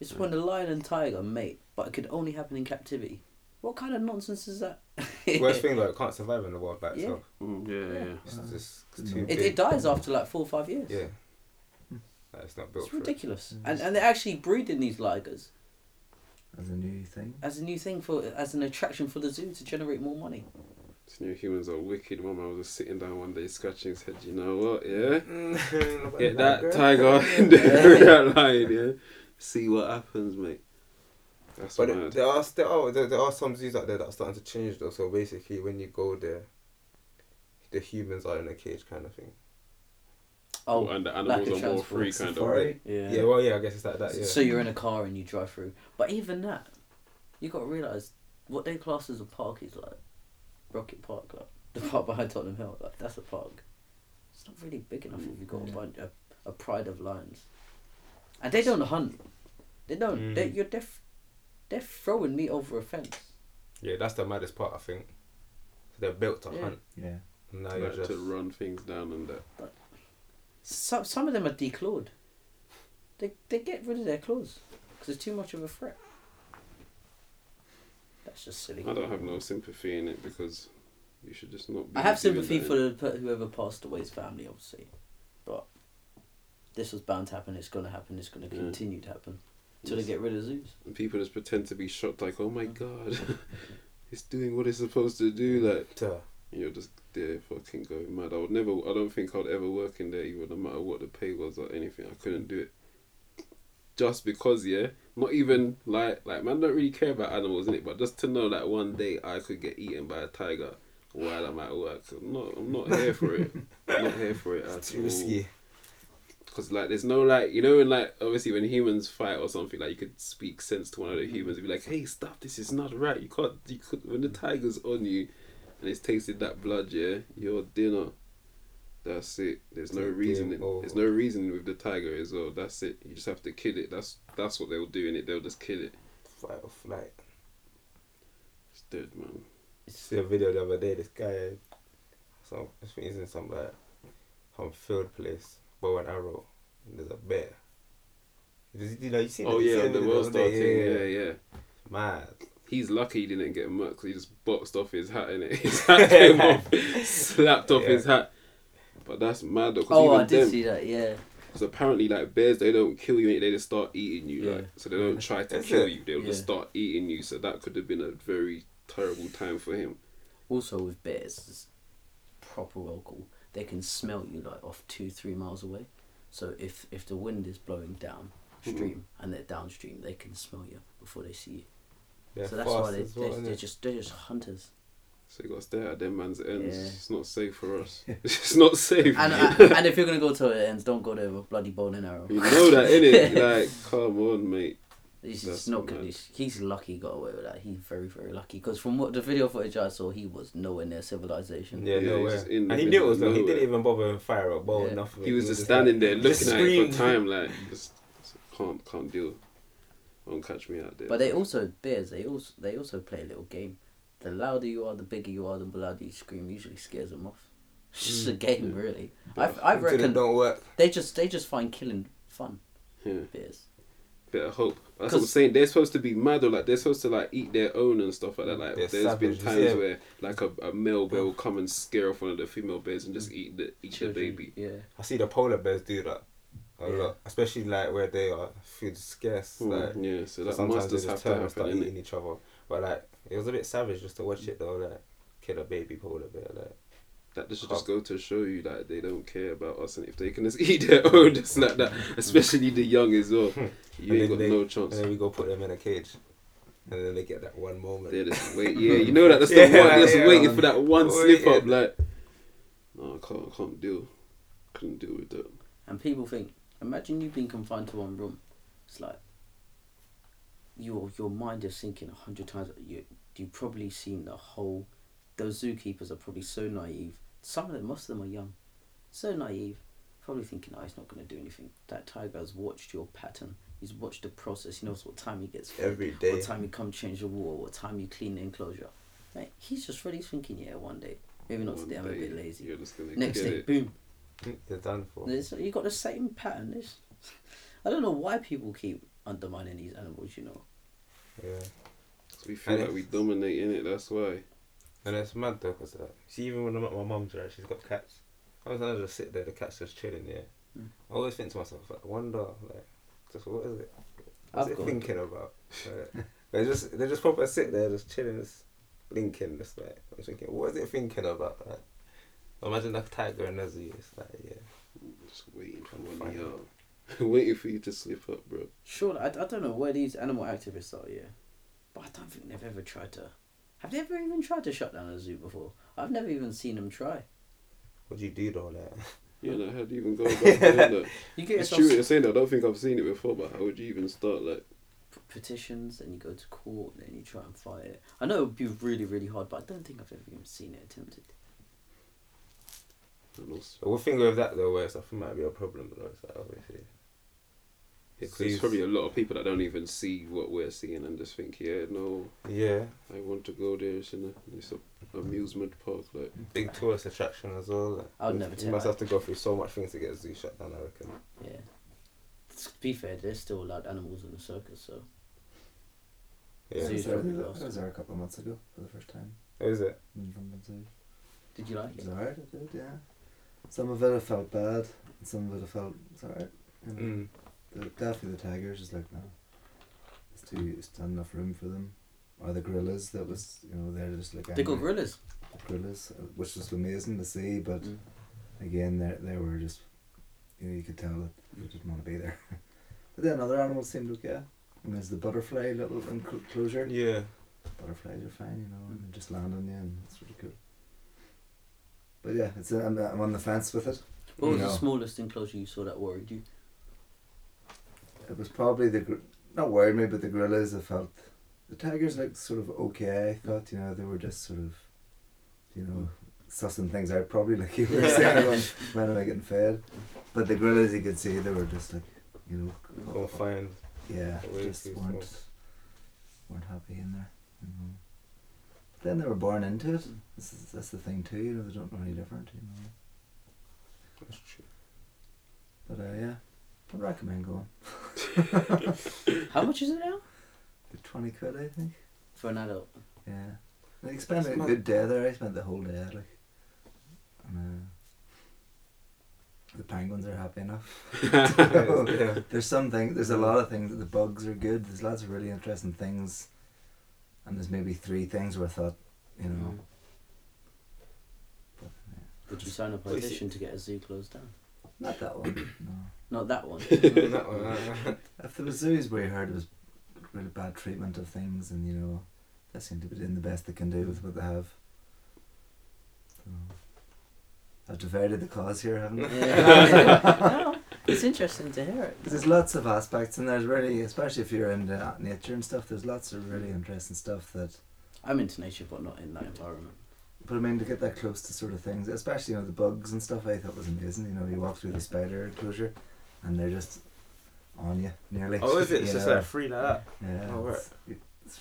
It's when the lion and tiger mate, but it could only happen in captivity. What kind of nonsense is that? Worst thing though, it can't survive in the wild by Yeah. itself. Mm, yeah, yeah. It's just it's too. It, big. it dies after like four or five years. Yeah. Like, it's not built It's for it. ridiculous. Mm. And and they're actually breeding these ligers As a new thing. as a new thing for as an attraction for the zoo to generate more money. This new humans are wicked. One man was just sitting down one day, scratching his head. You know what? Yeah. [laughs] Get that tiger in that line, yeah. See what happens, mate. That's But mad. there are there oh, are there, there are some zoos out there that are starting to change though. So basically, when you go there, the humans are in a cage kind of thing. Oh, and the like animals a are more free, kind of. Safari. yeah. Yeah. well, yeah, I guess it's like that. Yeah. So you're in a car and you drive through. But even that, you got to realise what they class as a park is like. Rocket Park, like [laughs] the park behind Tottenham Hill, like that's a park. It's not really big enough if you've got a, bunch, a, a pride of lions. And they don't hunt. They don't. Mm. They, you're def, they're throwing meat over a fence. Yeah, that's the maddest part. I think they're built to Yeah. hunt. Yeah. And now you're Like just to run things down and that. Some some of them are declawed. They they get rid of their claws because it's too much of a threat. That's just silly. I don't have no sympathy in it because you should just not. Be I have sympathy for the, whoever passed away's family, obviously, but this was bound to happen. It's going to happen. It's going to mm. Yeah. continue to happen until they get rid of zoos. And people just pretend to be shocked, like, "Oh my god, [laughs] it's doing what it's supposed to do." Like Duh. you're just there, fucking going mad. I would never. I don't think I'd ever work in there, even no matter what the pay was or anything. I couldn't do it. Just because, yeah, not even like like man, don't really care about animals in it, but just to know that one day I could get eaten by a tiger while I'm at work, I'm not. I'm not here for it. I'm [laughs] not here for it at Too all. risky. Because like, there's no like, you know, when like obviously when humans fight or something, like you could speak sense to one of the mm. humans and be like, "Hey, stop! This is not right. You can't. You could when the tiger's on you, and it's tasted that blood. Yeah, your dinner. That's it. There's no reason. Oh. There's no reason with the tiger as well. That's it. You just have to kill it. That's that's what they'll do in it. They'll just kill it. Fight or flight. It's dead, man. see a video the other day. This guy, I think he's in some like some field place, bow and arrow. And there's a bear. Does- You know, you seen Oh you yeah, seen the video world other day? starting. Yeah, yeah. Mad. He's lucky he didn't get murked 'cause he just boxed off his hat in it. [laughs] His [laughs] hat came off, slapped off Yeah. his hat. But that's mad though, because Oh, even I did them, see that. Yeah, Because apparently, like bears, they don't kill you; they just start eating you. Yeah. Like, so they don't try to kill it. you; they'll just start eating you. So that could have been a very terrible time for him. also with bears, it's proper well cool. They can smell you like off two, three miles away. So if if the wind is blowing downstream and they're downstream, they can smell you before they see you. They're so that's why they, as well, they, innit? they're just they're just hunters. So you got to stay at them man's ends. Yeah. It's not safe for us. [laughs] [laughs] it's not safe. And uh, [laughs] and if you're gonna go to the ends, don't go there with a bloody bow and arrow. you know that, innit? Like, come on, mate. He's That's just not mad. gonna. He's, he's lucky he got away with that. He's very very lucky because from what the video footage I saw, he was nowhere near civilization. Yeah, Yeah, no he's way. just in and he knew it was of though. He didn't even bother and fire a bow, Yeah. nothing. He was just like- standing there looking just at it screamed. for time. Like, just can't can't deal. Won't catch me out there. But they also bears. They also they also play a little game. The louder you are, the bigger you are, the louder you scream. Usually scares them off. [laughs] It's just a mm. game, Yeah. really. I I Until it reckon don't work. they just they just find killing fun. yeah. Bears. Bit of hope. That's what I'm saying. They're supposed to be mad or like they're supposed to like eat their own and stuff like that. Like They're there's been times yeah. where like a, a male bear will come and scare off one of the female bears and just eat the eat the Children, baby. Yeah. I see the polar bears do that a Yeah. lot, especially like where they are food scarce. Like Mm, yeah, so that sometimes must they just have just to turn and start happen. innit? eating each other. But like it was a bit savage just to watch it though. Like kill a baby polar bear. Like That this should just go to show you that they don't care about us, and if they can just [laughs] eat their own just like that, especially the young as well, [laughs] you And ain't got they- no and chance. then we go put them in a cage, and then they get that one moment. They just [laughs] wait. Yeah, you know that that's the Yeah, one. Just yeah, waiting man. for that one slip up. Waiting. Like, no, I can't. I can't deal. Couldn't deal with that. And people think, imagine you being confined to one room. It's like your your mind is thinking a hundred times. You you've probably seen the whole. Those zookeepers are probably so naive. Some of them, most of them are young, so naive. Probably thinking, oh, he's not going to do anything. That tiger has watched your pattern. He's watched the process. He knows what time he gets food, Every day. what time you come change the water, what time you clean the enclosure. Mate, he's just really thinking, yeah, one day. Maybe not One today. I'm a bit lazy. You're just gonna Next get day, it. boom, You're done for. there's, you got the same pattern. This, [laughs] I don't know why people keep undermining these animals. You know, Yeah. So we feel And like we dominate in it. That's why. And it's mad though, cause uh, see, even when I'm at my mum's, right, she's got cats. Sometimes I just sit there, the cat's just chilling, yeah. Mm. I always think to myself, like, I wonder, like, just what is it? What's I've it got- thinking about? Like, [laughs] they just, they just proper sit there, just chilling, just blinking, just like, I'm thinking, what is it thinking about? Like, imagine that tiger in the zoo, it's like, yeah. Just waiting for Fine. one y'all. [laughs] waiting for you to slip up, bro. sure. I, I don't know where these animal activists are. Yeah, but I don't think they've ever tried to. Have they ever even tried to shut down a zoo before? I've never even seen them try. What do you do though, like? Yeah, like, how do you even go about doing that? You get It's yourself true what you're saying. though. I don't think I've seen it before, but how would you even start? Like, petitions, then you go to court, then you try and fight it. I know it would be really, really hard, but I don't think I've ever even seen it attempted. I don't we'll think of that though, where stuff might be a problem, though, it's like, obviously. It's, Please. there's probably a lot of people that don't even see what we're seeing and just think, yeah, no, Yeah, I want to go there. It's in a it's a amusement park. Like, big tourist attraction as well. Like, I would you- never You take must that. have to go through so much things to get a zoo shut down. I reckon. Yeah. To be fair, there's still allowed animals in the circus, so Yeah. Zoo. I was, there, probably I was there a couple of months ago for the first time Oh, is it? in London Zoo. did you like It was alright, I did, yeah. Some of it I felt bad, and some of it I felt it's alright. You know. Mm. The, definitely the tigers is like no, it's too it's not enough room for them. Or the gorillas that was you know they're just like They got angry gorillas. gorillas, uh, which was amazing to see. But Mm. again, they they were just you know you could tell that they didn't want to be there. [laughs] but then other animals seemed okay. And there's the butterfly little enclosure. Yeah. Butterflies are fine, you know, and they just land on you, and it's really cool. But yeah, it's I'm, I'm on the fence with it. What was You the smallest enclosure you saw that worried you? It was probably the not worried me, but the gorillas. I felt the tigers like sort of okay. I thought you know they were just sort of, you know, sussing things out. Probably [laughs] like you were saying [laughs] when, am I getting fed? But the gorillas, you could see they were just like, you know, Go fine. yeah, just weren't weren't happy in there. You know. But then they were born into it. This is, that's the thing too. You know, they don't know any different. You know. That's true. But uh, yeah, I'd recommend going. [laughs] How much is it now? Twenty quid, I think. For an adult. Yeah. Like spent a not- good day there. I spent the whole day like. And, uh, the penguins are happy enough. [laughs] yeah. [laughs] There's some things. There's a lot of things. The bugs are good. There's lots of really interesting things. And there's maybe three things where I thought, you know. Mm. But, yeah. Would you sign a What is it? petition to get a zoo closed down? Not that one. No. Not that one. [laughs] that one, uh, If there was zoos where you heard it was really bad treatment of things, and you know, they seem to be doing the best they can do with what they have. So, I've divided the cause here, haven't I? Yeah. [laughs] no, it's interesting to hear it. There's lots of aspects, and there's really, especially if you're into uh, nature and stuff. There's lots of really interesting stuff that. I'm into nature, but not in that environment. But I mean, to get that close to sort of things, especially you know the bugs and stuff, I thought was amazing. You know, you walk through the spider enclosure, and they're just on you nearly. oh, is it? It's [laughs] just know. like free like that. Yeah. Oh, right. it's- it's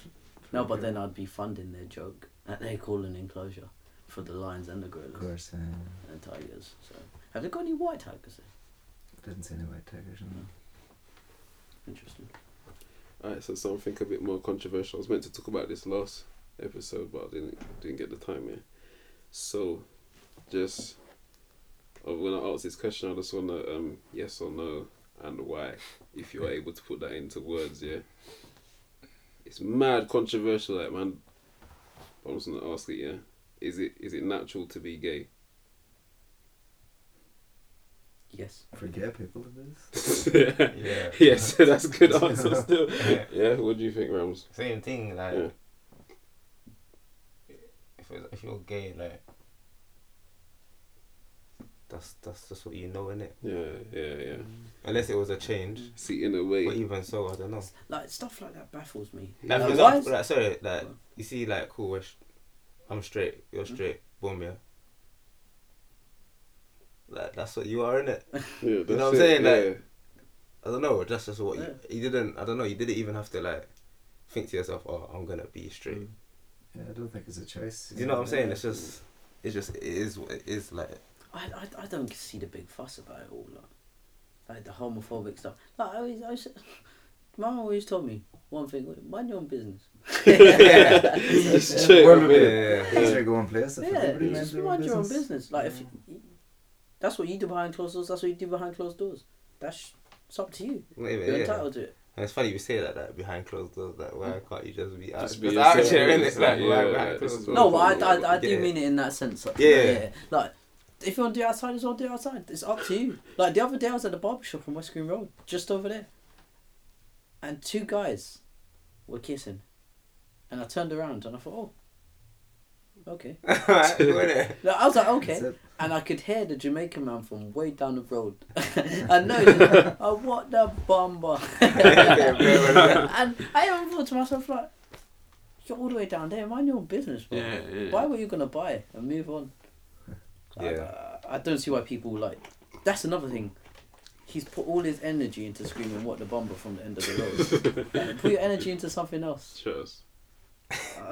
No, but cool. then I'd be funding their joke that they call an enclosure for the lions and the gorillas. Of course, uh, and tigers. So, have they got any white tigers? There? didn't see any white tigers. No. Interesting. Alright, so something a bit more controversial. I was meant to talk about this last episode, but I didn't didn't get the time here. So, just uh, when I ask this question, I just wanna um yes or no and why, if you're [laughs] able to put that into words. Yeah, it's mad controversial, like man. I'm just gonna ask it. Yeah, is it is it natural to be gay? Yes. For gay people, it is. [laughs] Yeah. yes, that's a good [laughs] answer. Still, Yeah. yeah. What do you think, Rams? Same thing, like Yeah. if if you're gay, like that's that's just what you know, innit? Yeah, yeah, yeah. Unless it was a change. See, in a way, But even so, I don't know. Like stuff like that baffles me. Like, for Like, example, why like, sorry, like you see, like cool. We're sh- I'm straight. You're Mm. straight. Boom, yeah. Like that's what you are, innit? [laughs] yeah, you know what I'm that's it, saying? Like. I don't know. That's just what Yeah. you, you didn't. I don't know. You didn't even have to like think to yourself, "Oh, I'm gonna be straight." Yeah, I don't think it's a choice. You know what I'm saying? It's just, it's just, it is what it is. Like, I, I, I don't see the big fuss about it all. Like, like the homophobic stuff. Like I always, I always, my [laughs] mum always told me one thing: mind your own business. [laughs] [laughs] It's true. World would be Yeah, a yeah, easier going place if yeah, everybody you minded just own mind your own business. business. Like if you, that's what you do behind closed doors, that's what you do behind closed doors. That's it's up to you. not even, You're yeah. entitled to it. And it's funny you say that, that behind closed doors. that why hmm? can't you just be out, Just just be out here? yeah, innit? it's Like, like, yeah, like, closed this? No, but I, I, I do Yeah. mean it in that sense. Like, Yeah. yeah. Like, if you want to do it outside, just want to do it outside. It's up to you. Like, the other day I was at the barber shop on West Green Road, just over there. And two guys were kissing. And I turned around and I thought, oh, okay. [laughs] Right, go in there. No, I was like, okay. And I could hear the Jamaican man from way down the road. [laughs] I know, [laughs] he's like, oh, what the bomber. and I even thought to myself, like, you're all the way down there, mind your own business, bro. Yeah, yeah. Why were you going to buy and move on? Like, Yeah. uh, I don't see why people, like, that's another thing. he's put all his energy into screaming "What the bomber" from the end of the road. [laughs] Like, put your energy into something else. Just.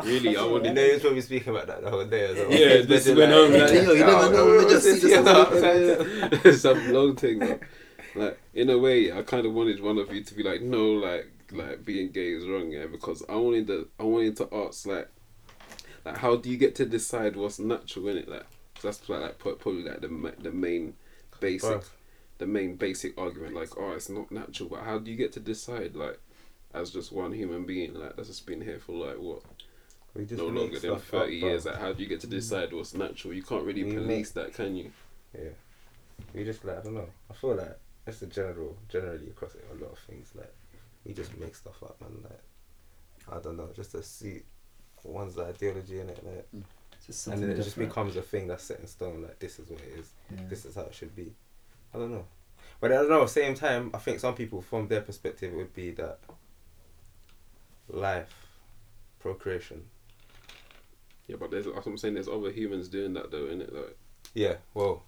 Really, I [laughs] wouldn't- You know, he was probably speaking about that the whole day as well. Yeah, He's this better went like- on, like- Yo, you never know. we just see this [laughs] outside. some long thing. Like, like in a way, I kind of wanted one of you to be like, no, like like being gay is wrong, yeah, because I wanted to I wanted to ask like like how do you get to decide what's natural in it, like 'cause that's like, like pro- probably like the the main basic Bro. the main basic argument, like oh it's not natural, but how do you get to decide like as just one human being like that's just been here for like what We just no longer than thirty up, years, like how do you get to mm. decide what's natural? You can't really We police that, can you? Yeah. We just like I don't know. I feel like that's the general generally across it, a lot of things like we just make stuff up and like I don't know, just to see one's ideology in it like It's just and then it just becomes a thing that's set in stone, like this is what it is, Yeah. this is how it should be. I don't know. But I don't know, same time I think some people from their perspective it would be that life, procreation. Yeah, but there's that's I'm saying. There's other humans doing that though, innit? Like, Yeah, well.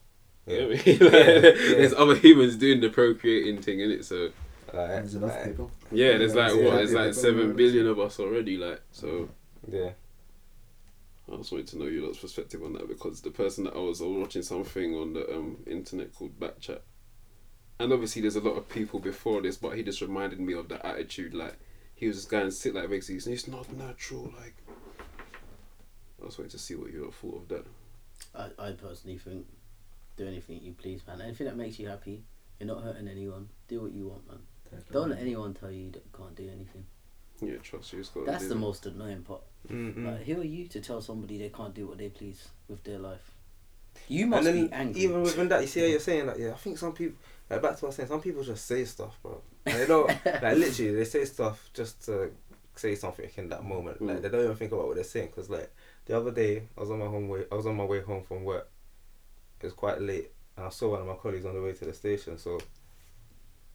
you Yeah. know I mean? [laughs] Like, Yeah, there's other humans doing the procreating thing, in it, So Like, There's enough like, people. yeah, there's like Yeah, what? There's like yeah, seven yeah. of us already. Like, so Yeah. I just wanted to know your lot's perspective on that because the person that I was, I was watching something on the um internet called Backchat, and obviously there's a lot of people before this, but he just reminded me of that attitude. Like he was just going to sit like basically, saying, it's not natural. Like I was wanted to see what you lot thought of that. I, I personally think do anything you please, man. Anything that makes you happy. You're not hurting anyone. Do what you want, man. Don't let anyone tell you that you can't do anything. Yeah, trust you. It's got That's the most annoying part. Mm-mm. Like, who are you to tell somebody they can't do what they please with their life? You must and then be angry. even within that, you see how you're [laughs] saying like, yeah, I think some people, like back to what I was saying, some people just say stuff, bro. They don't, [laughs] like literally, they say stuff just to say something in that moment. Like Mm. they don't even think about what they're saying. Cause like the other day, I was on my home way, I was on my way home from work. It was quite late, and I saw one of my colleagues on the way to the station. So,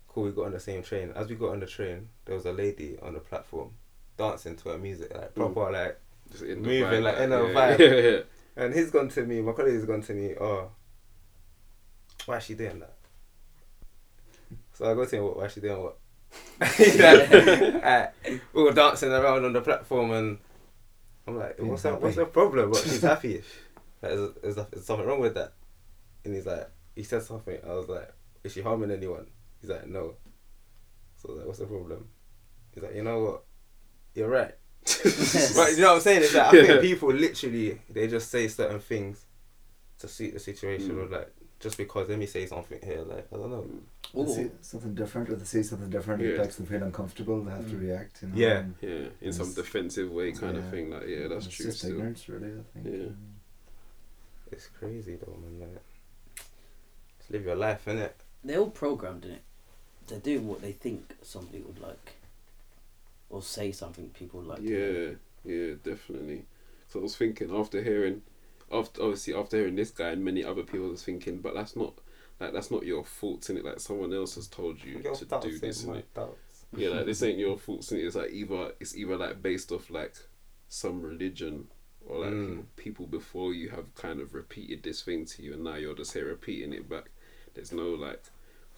cool, we got on the same train. As we got on the train, there was a lady on the platform dancing to her music, like proper, like. Just in Moving, like, in a yeah, vibe. Yeah, yeah. [laughs] And he's gone to me, my colleague's gone to me, oh, why is she doing that? So I go to him, what, why is she doing what? [laughs] [laughs] Like, we were dancing around on the platform and I'm like, what's that, what's the problem? But she's happy. Like, is, is, is something wrong with that? And he's like, he said something. I was like, is she harming anyone? He's like, no. So I was like, what's the problem? He's like, you know what? You're right. [laughs] But you know what I'm saying? It's like I Yeah. think people literally they just say certain things to suit the situation Mm. or like just because let me say something here, like I don't know. They Ooh. something different, or they see something different, Yeah. it makes them feel uncomfortable. They have to Mm. react. You know? Yeah. Yeah, in some defensive way, kind of thing. Like, yeah, that's it's true. just Still, ignorance, really. I think. Yeah. Mm. It's crazy though, man. Like, just live your life, innit? They're all programmed in it. They're doing what they think somebody would like, or say something people would like. to yeah, yeah, definitely. So I was thinking after hearing, after obviously after hearing this guy and many other people, I was thinking, but that's not like that's not your fault in it. Like someone else has told you Your to doubts do this in my it. doubts. Yeah, like this ain't your [laughs] fault. innit? It's like either it's either like based off like some religion or like Mm. people before you have kind of repeated this thing to you, and now you're just here repeating it back. There's no like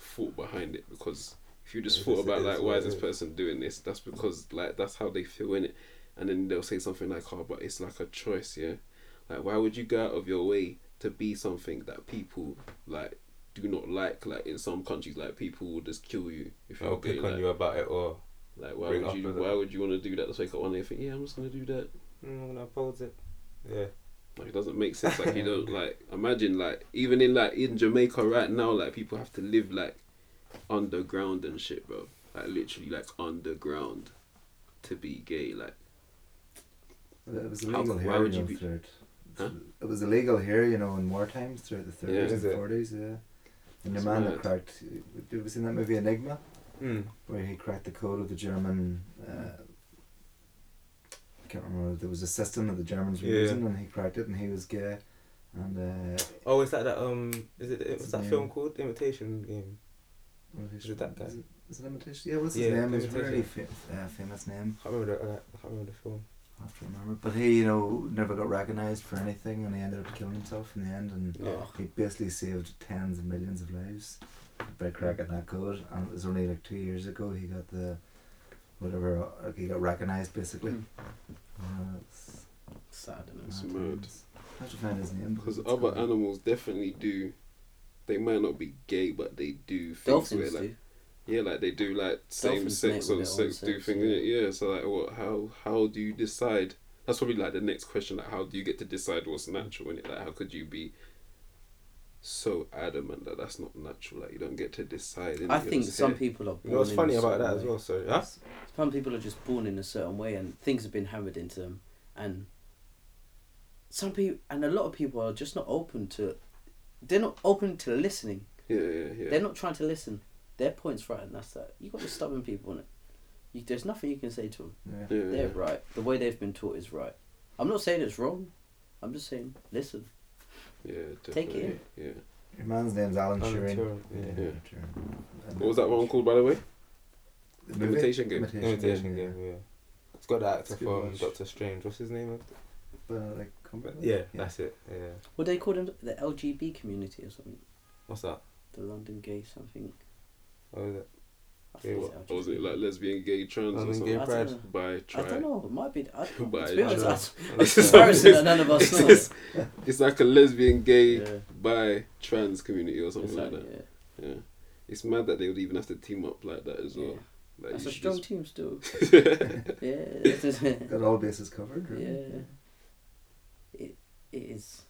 thought behind it because if you just It thought about like why it is this person doing this, that's because like that's how they feel in it, and then they'll say something like, "Oh, but it's like a choice, yeah." Like, why would you go out of your way to be something that people like do not like? Like in some countries, like people will just kill you if you're I'll gay. pick Like, on you about it or like why would you why would you want to do that? Just wake up one day and think, yeah, I'm just gonna do that. mm, I'm gonna oppose it. Yeah. Like it doesn't make sense. Like you don't [laughs] like imagine like even in like in Jamaica right now, like people have to live like underground and shit, bro. Like literally like underground to be gay. Like It was illegal why here. would you you know, be- throughout- Huh? It was illegal here, you know, in war times throughout the thirties Is and forties. Yeah. And the That's man that cracked. Have you seen that movie Enigma, Mm. where he cracked the code of the German? Uh, I can't remember. There was a system that the Germans were Yeah. using, and he cracked it, and he was gay. And uh, Oh, is that that um? Is it What's that name? film called? Imitation Game. what is it that guy? Is it, is it imitation? Yeah, what's his Yeah, name? His Imitation. really fa- uh, famous name. I can't remember the I can't remember the film. I have to remember. But he, you know, never got recognised for anything, and he ended up killing himself in the end. And Yeah. he basically saved tens of millions of lives by cracking that code, and it was only like two years ago he got the whatever uh, like he got recognized basically. Mm. Uh, it's Sad, isn't? It's mad mad. times. I have to find his name Because other called- animals definitely do. They might not be gay, but they do things Dolphins where like do. yeah, like they do like same Dolphins sex or with sex do sex, things. yeah. Yeah. so like what? How how do you decide? That's probably like the next question. Like how do you get to decide what's natural in it? Like how could you be so adamant that that's not natural? Like you don't get to decide. I think some here. people are born. You know what's in funny a about certain that as well? Sorry, huh? Some people are just born in a certain way, and things have been hammered into them, and some people and a lot of people are just not open to. They're not open to listening. Yeah, yeah, yeah. They're not trying to listen. Their point's right, and that's that. You got the stubborn people in it. You, there's nothing you can say to them. Yeah. yeah, They're yeah. right. The way they've been taught is right. I'm not saying it's wrong. I'm just saying listen. yeah, Take it definitely, Yeah. Your man's name's Alan Alan Turing. Turing, yeah. Yeah. Turing. What was that one called, by the way? The movie? Imitation Game. Imitation, Imitation Game. game, yeah. It's got the actor It's from. Doctor Strange. What's his name? Benedict Cumberbatch? Yeah, that's it. Yeah. What do they call them? The LGB community or something? What's that? The London gay something. What is it? I Yeah, think it's What was it like lesbian, gay, trans, or something? Gay I Pride. don't know. By I don't know. It might be. I don't [laughs] know. By To be honest, try. that's It's it's embarrassing that none of us [laughs] know. it's, it's like a lesbian, gay, Yeah, bi, trans community or something exactly. like that. Yeah. Yeah. It's mad that they would even have to team up like that as well. Like That's a strong just- team still. [laughs] Yeah, it's just- Got all bases covered, really. Yeah. it is.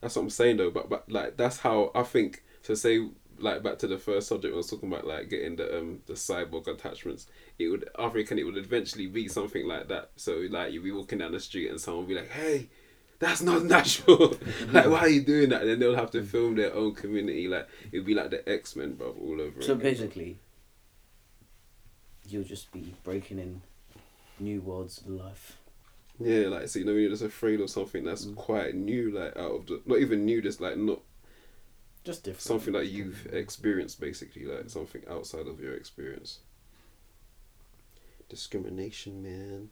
That's what I'm saying though, but but like that's how I think to say like back to the first subject I was talking about like getting the um the cyborg attachments. It would I reckon it would eventually be something like that. So like you'd be walking down the street and someone would be like, Hey, that's not [laughs] natural. [laughs] like why are you doing that? And then they'll have to film their own community. Like it'd be like the X Men, bro, all over. So again. basically, you'll just be breaking in new worlds of life. Yeah, like so you know when you're just afraid of something that's Mm. quite new, like out of the not even new, just like not Just different. something that you've experienced basically, like something outside of your experience. Discrimination, man.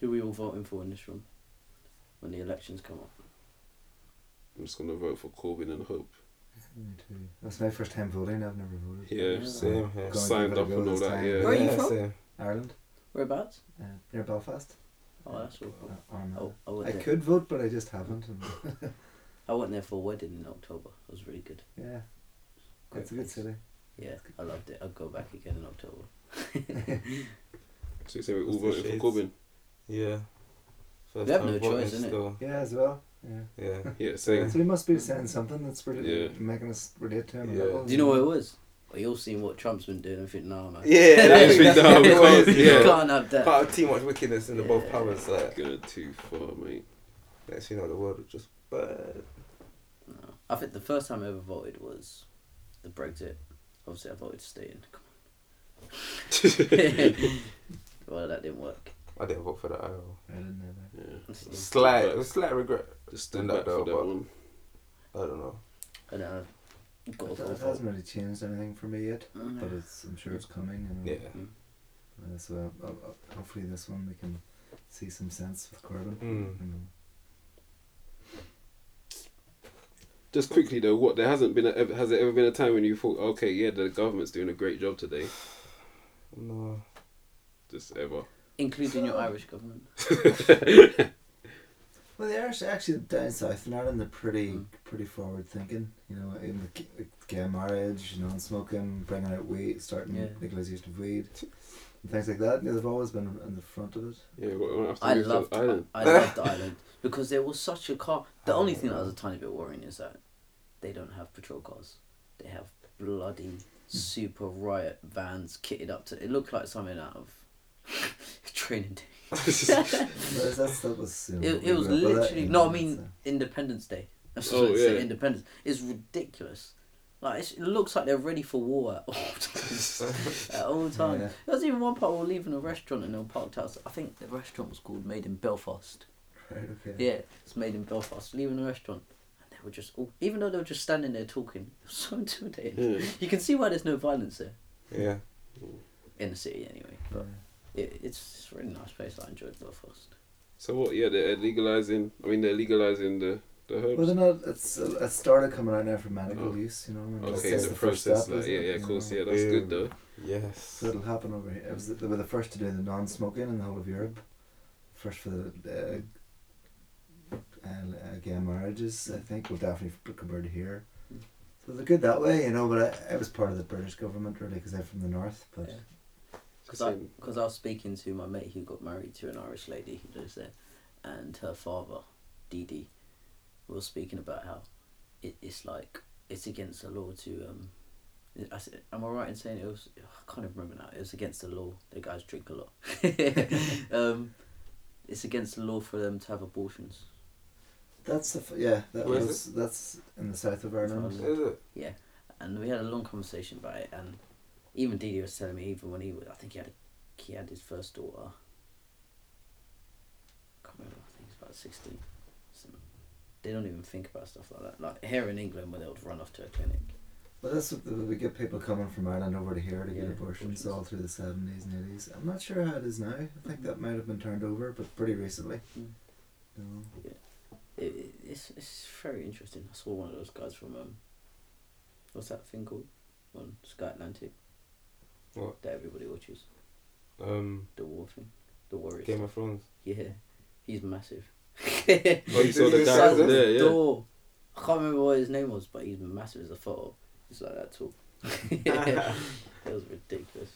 Who are we all voting for in this room when the elections come up? I'm just gonna vote for Corbyn and hope. Me [laughs] too. That's my first time voting. I've never voted. Yeah, Yeah. Same here. Going to signed give it up go and all that. time. Yeah. Where are you Yeah, from? same. Ireland, Whereabouts? uh, near Belfast. Oh, that's all. Uh, Oh, I I could vote, but I just haven't. [laughs] and- I went there for a wedding in October. It was really good. yeah, Great it's a good place. city. Yeah, I loved it. I'd go back again in October. [laughs] So you say we're all What's the voting for shades? Corbyn? Yeah. First We have time no voting choice, innit? still. Yeah, as well. Yeah. Yeah. [laughs] Yeah, same. So he must be saying something that's really Yeah. making us relate to him. a Yeah. little, Do you know what it was? Well, you'll see what Trump's been doing and think, nah, man. Yeah, That's that's, dumb, that's what it is. yeah. You Yeah. can't have that. Part of too much wickedness in the both powers. Like, Going too far, mate. next you know, the world was just bad. No. I think the first time I ever voted was the Brexit. Obviously, I voted to stay in. Come on. [laughs] [laughs] well, that didn't work. I didn't vote for that at all. I didn't know that. yeah. Slight, it slight regret. Just stood Done that back for though, that but- one. I don't know. And uh, got It, to it vote. hasn't really changed anything for me yet, Mm. but it's I'm sure it's coming. And, Yeah. Uh, so uh, uh, hopefully this one we can see some sense with Corbyn. Mm. You know. Just quickly though, what there hasn't been a, has there ever been a time when you thought, okay, yeah, the government's doing a great job today, [sighs] No. just ever. Including your Irish government. [laughs] Well, the Irish actually down south in Ireland they're pretty Mm. pretty forward thinking. You know, in the g- gay marriage, you know, smoking, bringing out weed, starting Yeah. legalization of weed, and things like that. Yeah, they've always been in the front of it. Yeah, what, what I we moved to loved Ireland. I loved [laughs] Ireland because there was such a car. The only thing that was a tiny bit worrying is that they don't have patrol cars. They have bloody super riot vans kitted up to. It looked like something out of [laughs] Training Day. [laughs] That's, that was. You It, it was we grew up with that literally no. I mean Independence Day. That's Oh, I say, yeah. Independence. It's ridiculous. Like it's, it looks like they're ready for war at all [laughs] times. at all so- times. Yeah. There was even one part we were leaving a restaurant and they were parked outside. I think the restaurant was called Made in Belfast. Right. Okay. Yeah, it's made in Belfast. Leaving the restaurant, and they were just all, even though they were just standing there talking, [laughs] it was so intimidating. Yeah. You can see why there's no violence there Yeah. in the city anyway. But it, it's, it's a really nice place. I enjoyed Belfast. So what? Yeah, they're legalizing. I mean, they're legalizing the The herbs. Well, they're not. It's it started coming out now for medical Oh. use. You know. and okay, that's the, the first process. step, like, yeah, yeah, of course, know? yeah, that's Yeah. good though. Yes. So it'll happen over here. It was they were the first to do the non-smoking in the whole of Europe. First for the uh, uh, uh, gay marriages, I think, will definitely compared to here. So they're good that way, you know. But I, I was part of the British government really because I'm from the north. But Yeah. Because I, cause I was speaking to my mate who got married to an Irish lady who lives there, and her father, Dee Dee, was speaking about how it, it's like it's against the law to um. I said, am I right in saying it was? I can't even remember now. It was against the law. The guys drink a lot. [laughs] [laughs] um, it's against the law for them to have abortions. That's the f- yeah. That Where is was that's in the south of Ireland. France. Is it? and we had a long conversation about it. And even Didi was telling me, even when he, was, I think he had, a, he had his first daughter. I can't remember. I think he's about sixteen. So they don't even think about stuff like that. Like here in England, where they would run off to a clinic. Well, that's what the, we get people coming from Ireland over to here to get Yeah, abortions abortions. all through the seventies and eighties. I'm not sure how it is now. I think that might have been turned over, but pretty recently. Mm. You know. It, it, it's it's very interesting. I saw one of those guys from um. What's that thing called? On Sky Atlantic. What? That everybody watches. Um, The war thing. The Warriors. Game of Thrones. Yeah, he's massive. [laughs] Oh, you saw the guy like there, yeah. Hodor. I can't remember what his name was, but he's massive as a photo. He's like that tall. [laughs] [laughs] it was ridiculous.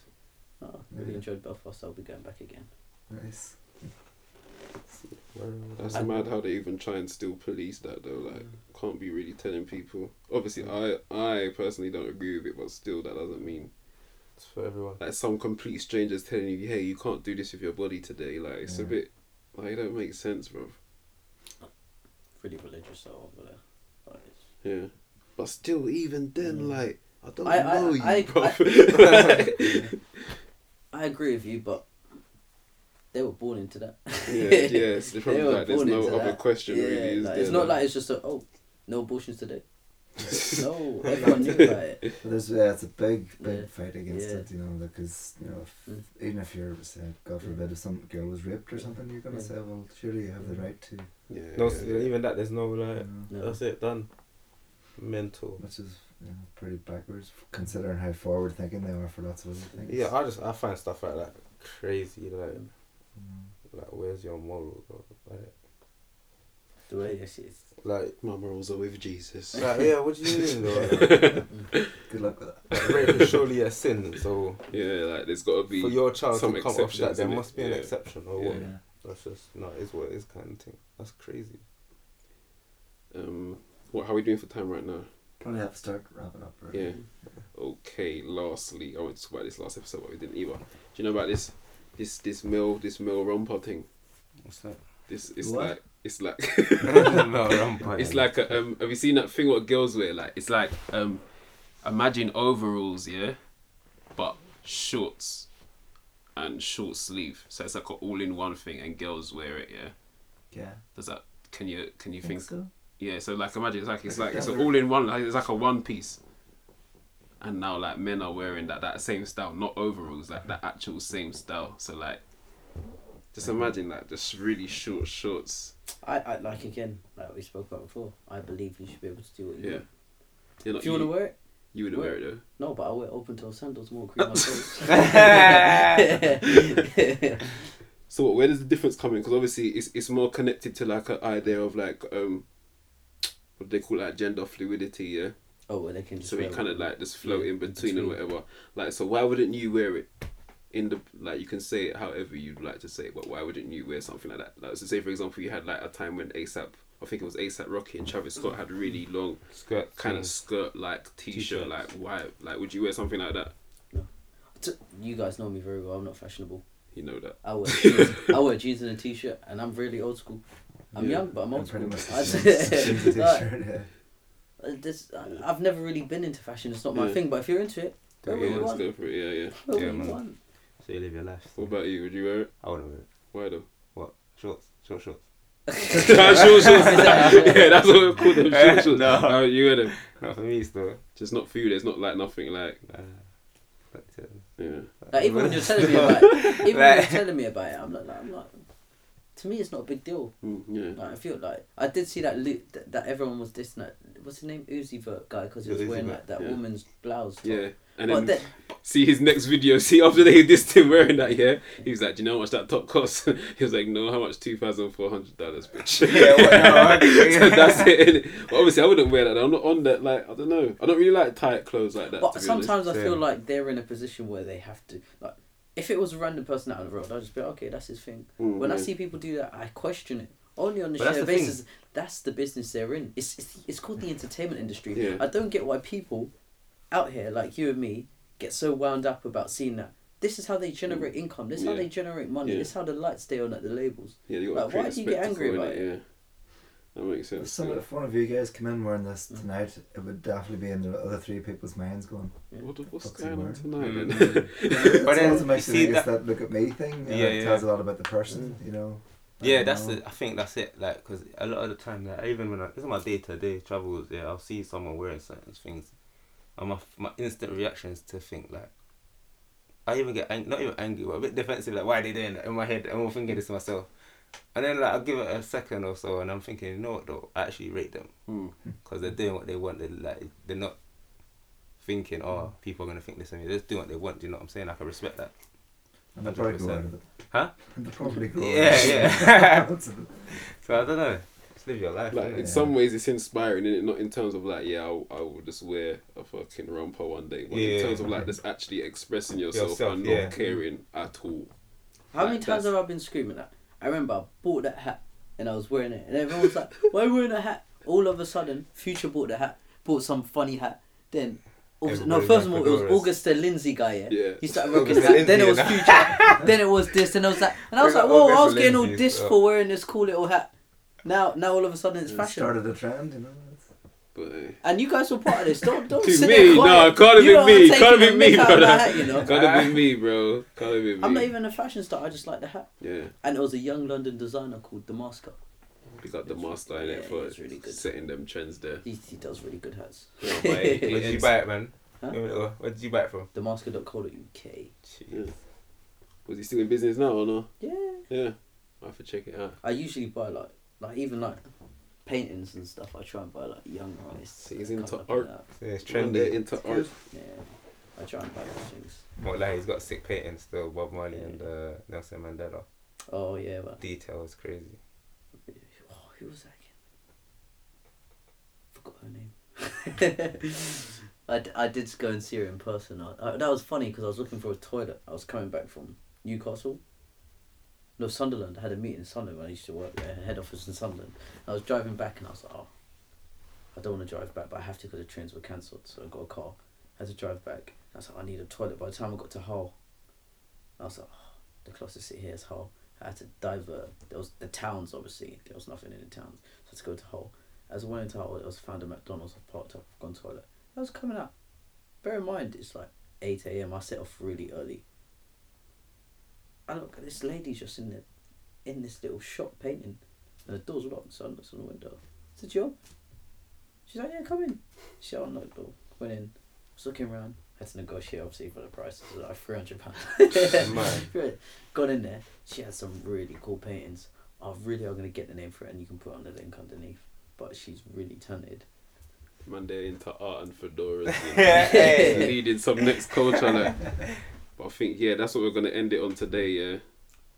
Oh, really Yeah. enjoyed Belfast. I'll be going back again. Nice. Where- That's I- mad how they even try and still police that though. Like, can't be really telling people. Obviously, I I personally don't agree with it, but still, that doesn't mean It's for everyone. like some complete strangers telling you, "Hey, you can't do this with your body today." Like, it's a bit like it don't make sense, bro. Really religious though over there. Like, it's- Yeah, but still, even then, Mm. like, I don't I- I- know you, I- bro. [laughs] [laughs] I agree with you, but they were born into that. yeah, [laughs] yeah. It's They were like there's born no into other that. question yeah, really. Is like, there? it's not like it's just a oh, no abortions today. [laughs] no, everyone knew about it. But there's yeah, it's a big, big Yeah. fight against Yeah. it, you know, because you know, if, Mm. even if you're, say, God forbid, if some girl was raped or something, you're gonna Yeah. say, well, surely you have the right to, yeah, No, yeah, s- yeah. even that. There's no you like. No. That's it. Done. Mental. which is you know, pretty backwards considering how forward thinking they are for lots of other things. Yeah, I just I find stuff like that crazy. Like, Mm. You like where's your morals? Bro? Like, The way this is. like, My morals are with Jesus. [laughs] like, yeah. What do you mean? Though? [laughs] Good luck with that. Like, rape is surely a sin. So Yeah, like there's got to be. for your child some to come off that, there must be an Yeah. exception or Yeah. what? Yeah. That's just no. It's what it is kind of thing. That's crazy. Um, what? How are we doing for time right now? Probably have to start wrapping up. Right? Yeah. Okay. Lastly, I want to talk about this last episode, but we didn't either. Do you know about this? This this mill this mill romper thing. What's that? This it's What? like it's like [laughs] [laughs] no, romper. it's like a, um. Have you seen that thing what girls wear? Like it's like um, imagine overalls, yeah, but shorts and short sleeve. So it's like an all in one thing, and girls wear it. Yeah. Yeah. Does that? Can you can you think think? so. Yeah, so like imagine it's like it's Like like it's an all in one like it's like a one piece. And now like men are wearing that that same style, not overalls, like that actual same style. So like just imagine that, just really short shorts. I, I like again, like we spoke about before. I believe you should be able to do what you Yeah. want. You're not, If you want to wear it, you wouldn't wear it though. no, but I wear open toe sandals more cream my. [laughs] So what, where does the difference come in? Because obviously it's it's more connected to like an idea of like um what do they call like gender fluidity, yeah. Oh, well, they can just So we wear kind of like just float yeah, in between and whatever. Like, so why wouldn't you wear it? In the like, you can say it however you'd like to say it, but why wouldn't you wear something like that? Like, so say for example, you had like a time when ASAP, I think it was ASAP Rocky and Travis Scott had really long skirt kind of skirt like t-shirt. Like, why? Like, would you wear something like that? T- You guys know me very well. I'm not fashionable. You know that. I wear [laughs] jeans, I wear jeans and a t-shirt, and I'm really old school. I'm Yeah. young, but I'm old I'm old pretty school. [laughs] this, I- I've never really been into fashion. It's not my Yeah. thing. But if you're into it, Do wear what what you you Let's want. go for it. Yeah, yeah. Yeah, what you man. want. So you live your life. What about you? Would you wear it? I wouldn't wear it. Why though? What? Shorts. Short shorts. [laughs] short shorts. yeah, that's what we call them. Short [laughs] shorts. No. How you wear them? Not for me, still. Just not for you. There's not like nothing like Nah. But, uh, yeah. Like even when you're [laughs] telling me about it, even when you're telling me about it, I'm like, I'm like, to me, it's not a big deal. Mm, yeah. Like I feel like I did see that lo- that, that everyone was dissing that. What's his name? Uzi Vert guy because he was Yeah, wearing Vert, that, that yeah. woman's blouse. top. Yeah. And But then then, see his next video. [laughs] See after they dissed him wearing that, yeah, he was like, "Do you know how much that top costs?" [laughs] he was like, "No, how much? Two thousand four hundred dollars, bitch." Yeah, what, no, [laughs] so that's it. innit? But obviously, I wouldn't wear that. I'm not on that. Like, I don't know. I don't really like tight clothes like that. but to be sometimes I Same. feel like they're in a position where they have to like. If it was a random person out on the road, I'd just be like, okay, that's his thing. Mm, When I see people do that, I question it. Only on the But that's sheer the thing. basis, that's the business they're in. It's, it's it's called the entertainment industry. Yeah. I don't get why people out here like you and me get so wound up about seeing that. This is how they generate income. This is how Mm. They generate money. Yeah. This is how the lights stay on at the labels. yeah, you got Like, why do you get angry about it? Yeah, that makes If sense. some yeah. if one of you guys come in wearing this tonight, it would definitely be in the other three people's minds going. What the, what's Fuck's going on word. tonight? Mm. Then? But [laughs] But then, also makes you you see that- that look at me thing. and Yeah, it yeah. tells a lot about the person, you know. I Yeah, don't that's know. it. I think that's it. Like, cause a lot of the time, like, even when I, this is my day to day travels, yeah, I'll see someone wearing certain things, and my my instant reaction is to think like, I even get ang- not even angry, but a bit defensive. Like, why are they doing that? In my head, I'm all thinking this to myself, and then like I'll give it a second or so, and I'm thinking, you know what though, I actually rate them Mm. because they're doing what they want. They like they're not thinking, oh, people are gonna think this of me. They're just doing what they want. Do you know what I'm saying? Like, I respect that. And they'll probably go 100%. out of it. Huh? And they'll probably go Yeah, out of it. yeah. Lots. [laughs] So I don't know. Just live your life. Like innit? in some ways, it's inspiring, and not in terms of like, yeah, I'll, I will just wear a fucking romper one day, but Yeah. in terms of like just actually expressing yourself, Yourself, and yeah. not caring at all. How many times have I been screaming that? I remember I bought that hat and I was wearing it, and everyone was like, "Why are you wearing a hat?" All of a sudden, Future bought the hat, bought some funny hat. Then, all no, first of all, it was fedoras. August the Lindsay guy. Yeah, Yeah. he started [laughs] rocking August the hat. Then it was Future. [laughs] then it was this, and I was like, and I was Big like, up "Whoa!" I was getting all Lindsay, dissed uh, for wearing this cool little hat. Now, now all of a sudden it's It fashion. started a trend, you know. It's- But And you guys were part of this. Don't don't to sit me, no, quiet. it can't have been me. I'm Can't have been me, mick out of brother. that hat, you know. Can't have been me, bro. Can't have been me. I'm not even a fashion star. I just like the hat. Yeah, And it was a young London designer called Damaska. we got the master in Yeah, it for really good. setting them trends there. He, he does really good hats. [laughs] Yeah, but it- it [laughs] Where did you buy it, man? Huh? Where did you buy it from? Damaska.co.uk. Yeah. Was he still in business now or no? Yeah. Yeah, I have to check it out. I usually buy like like even like paintings and stuff. I try and buy like young artists. So he's that into come up art. Yeah, it's One day trendy. into art. Yeah. I try and buy those things. Not like he's got sick paintings still. Bob Marley Yeah. and uh, Nelson Mandela. Oh yeah, but Detail is crazy. oh, who was that again? Forgot her name. [laughs] I, d- I did go and see her in person. I, I, that was funny because I was looking for a toilet. I was coming back from Newcastle. No, Sunderland. I had a meeting in Sunderland when I used to work there, head office in Sunderland. I was driving back and I was like, oh, I don't want to drive back, but I have to because the trains were cancelled. So I got a car. I had to drive back. I was like, I need a toilet. By the time I got to Hull, I was like, oh, the closest city here is Hull. I had to divert. There was the towns, obviously. There was nothing in the towns. So I had to go to Hull. As I went into Hull, I was found a McDonald's. I parked up, gone toilet. I was coming out. Bear in mind, it's like 8 a.m. I set off really early. I look at this lady just in the, in this little shop painting, and the door's locked, so I looked on the window. It's a job. She's like, yeah, come in. She unlocked the door, went in, was looking around, had to negotiate obviously for the price. It was like three hundred pounds. [laughs] Got in there. She had some really cool paintings. I really are gonna get the name for it, and you can put on the link underneath. But she's really talented. Monday into art and fedoras. [laughs] Hey. Leading some next culture. Like. [laughs] But I think, yeah, that's what we're going to end it on today, yeah.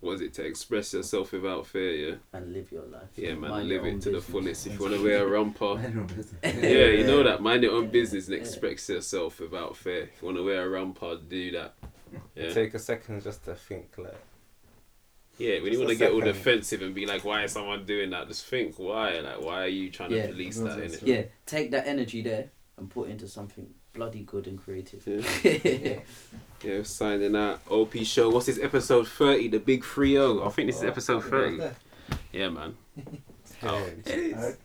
Was it to express yourself without fear, yeah? And live your life. Yeah, man, Mind live it to the fullest. If you want to wear a romper, [laughs] I know business. [laughs] yeah, you know that. Mind your own business and express yourself without fear. If you want to wear a romper, do that. Yeah, Take a second just to think, like, yeah. When you Just want to get all defensive and be like, "Why is someone doing that?" Just think, why? Like, why are you trying Yeah. to police Those that? are Innit? Yeah, take that energy there and put it into something bloody good and creative. Yeah. [laughs] Yeah, yeah signing out. OP show. What's this episode thirty? The big three O. I think this is episode thirty. Yeah, man. [laughs] Oh. jeez. Alright.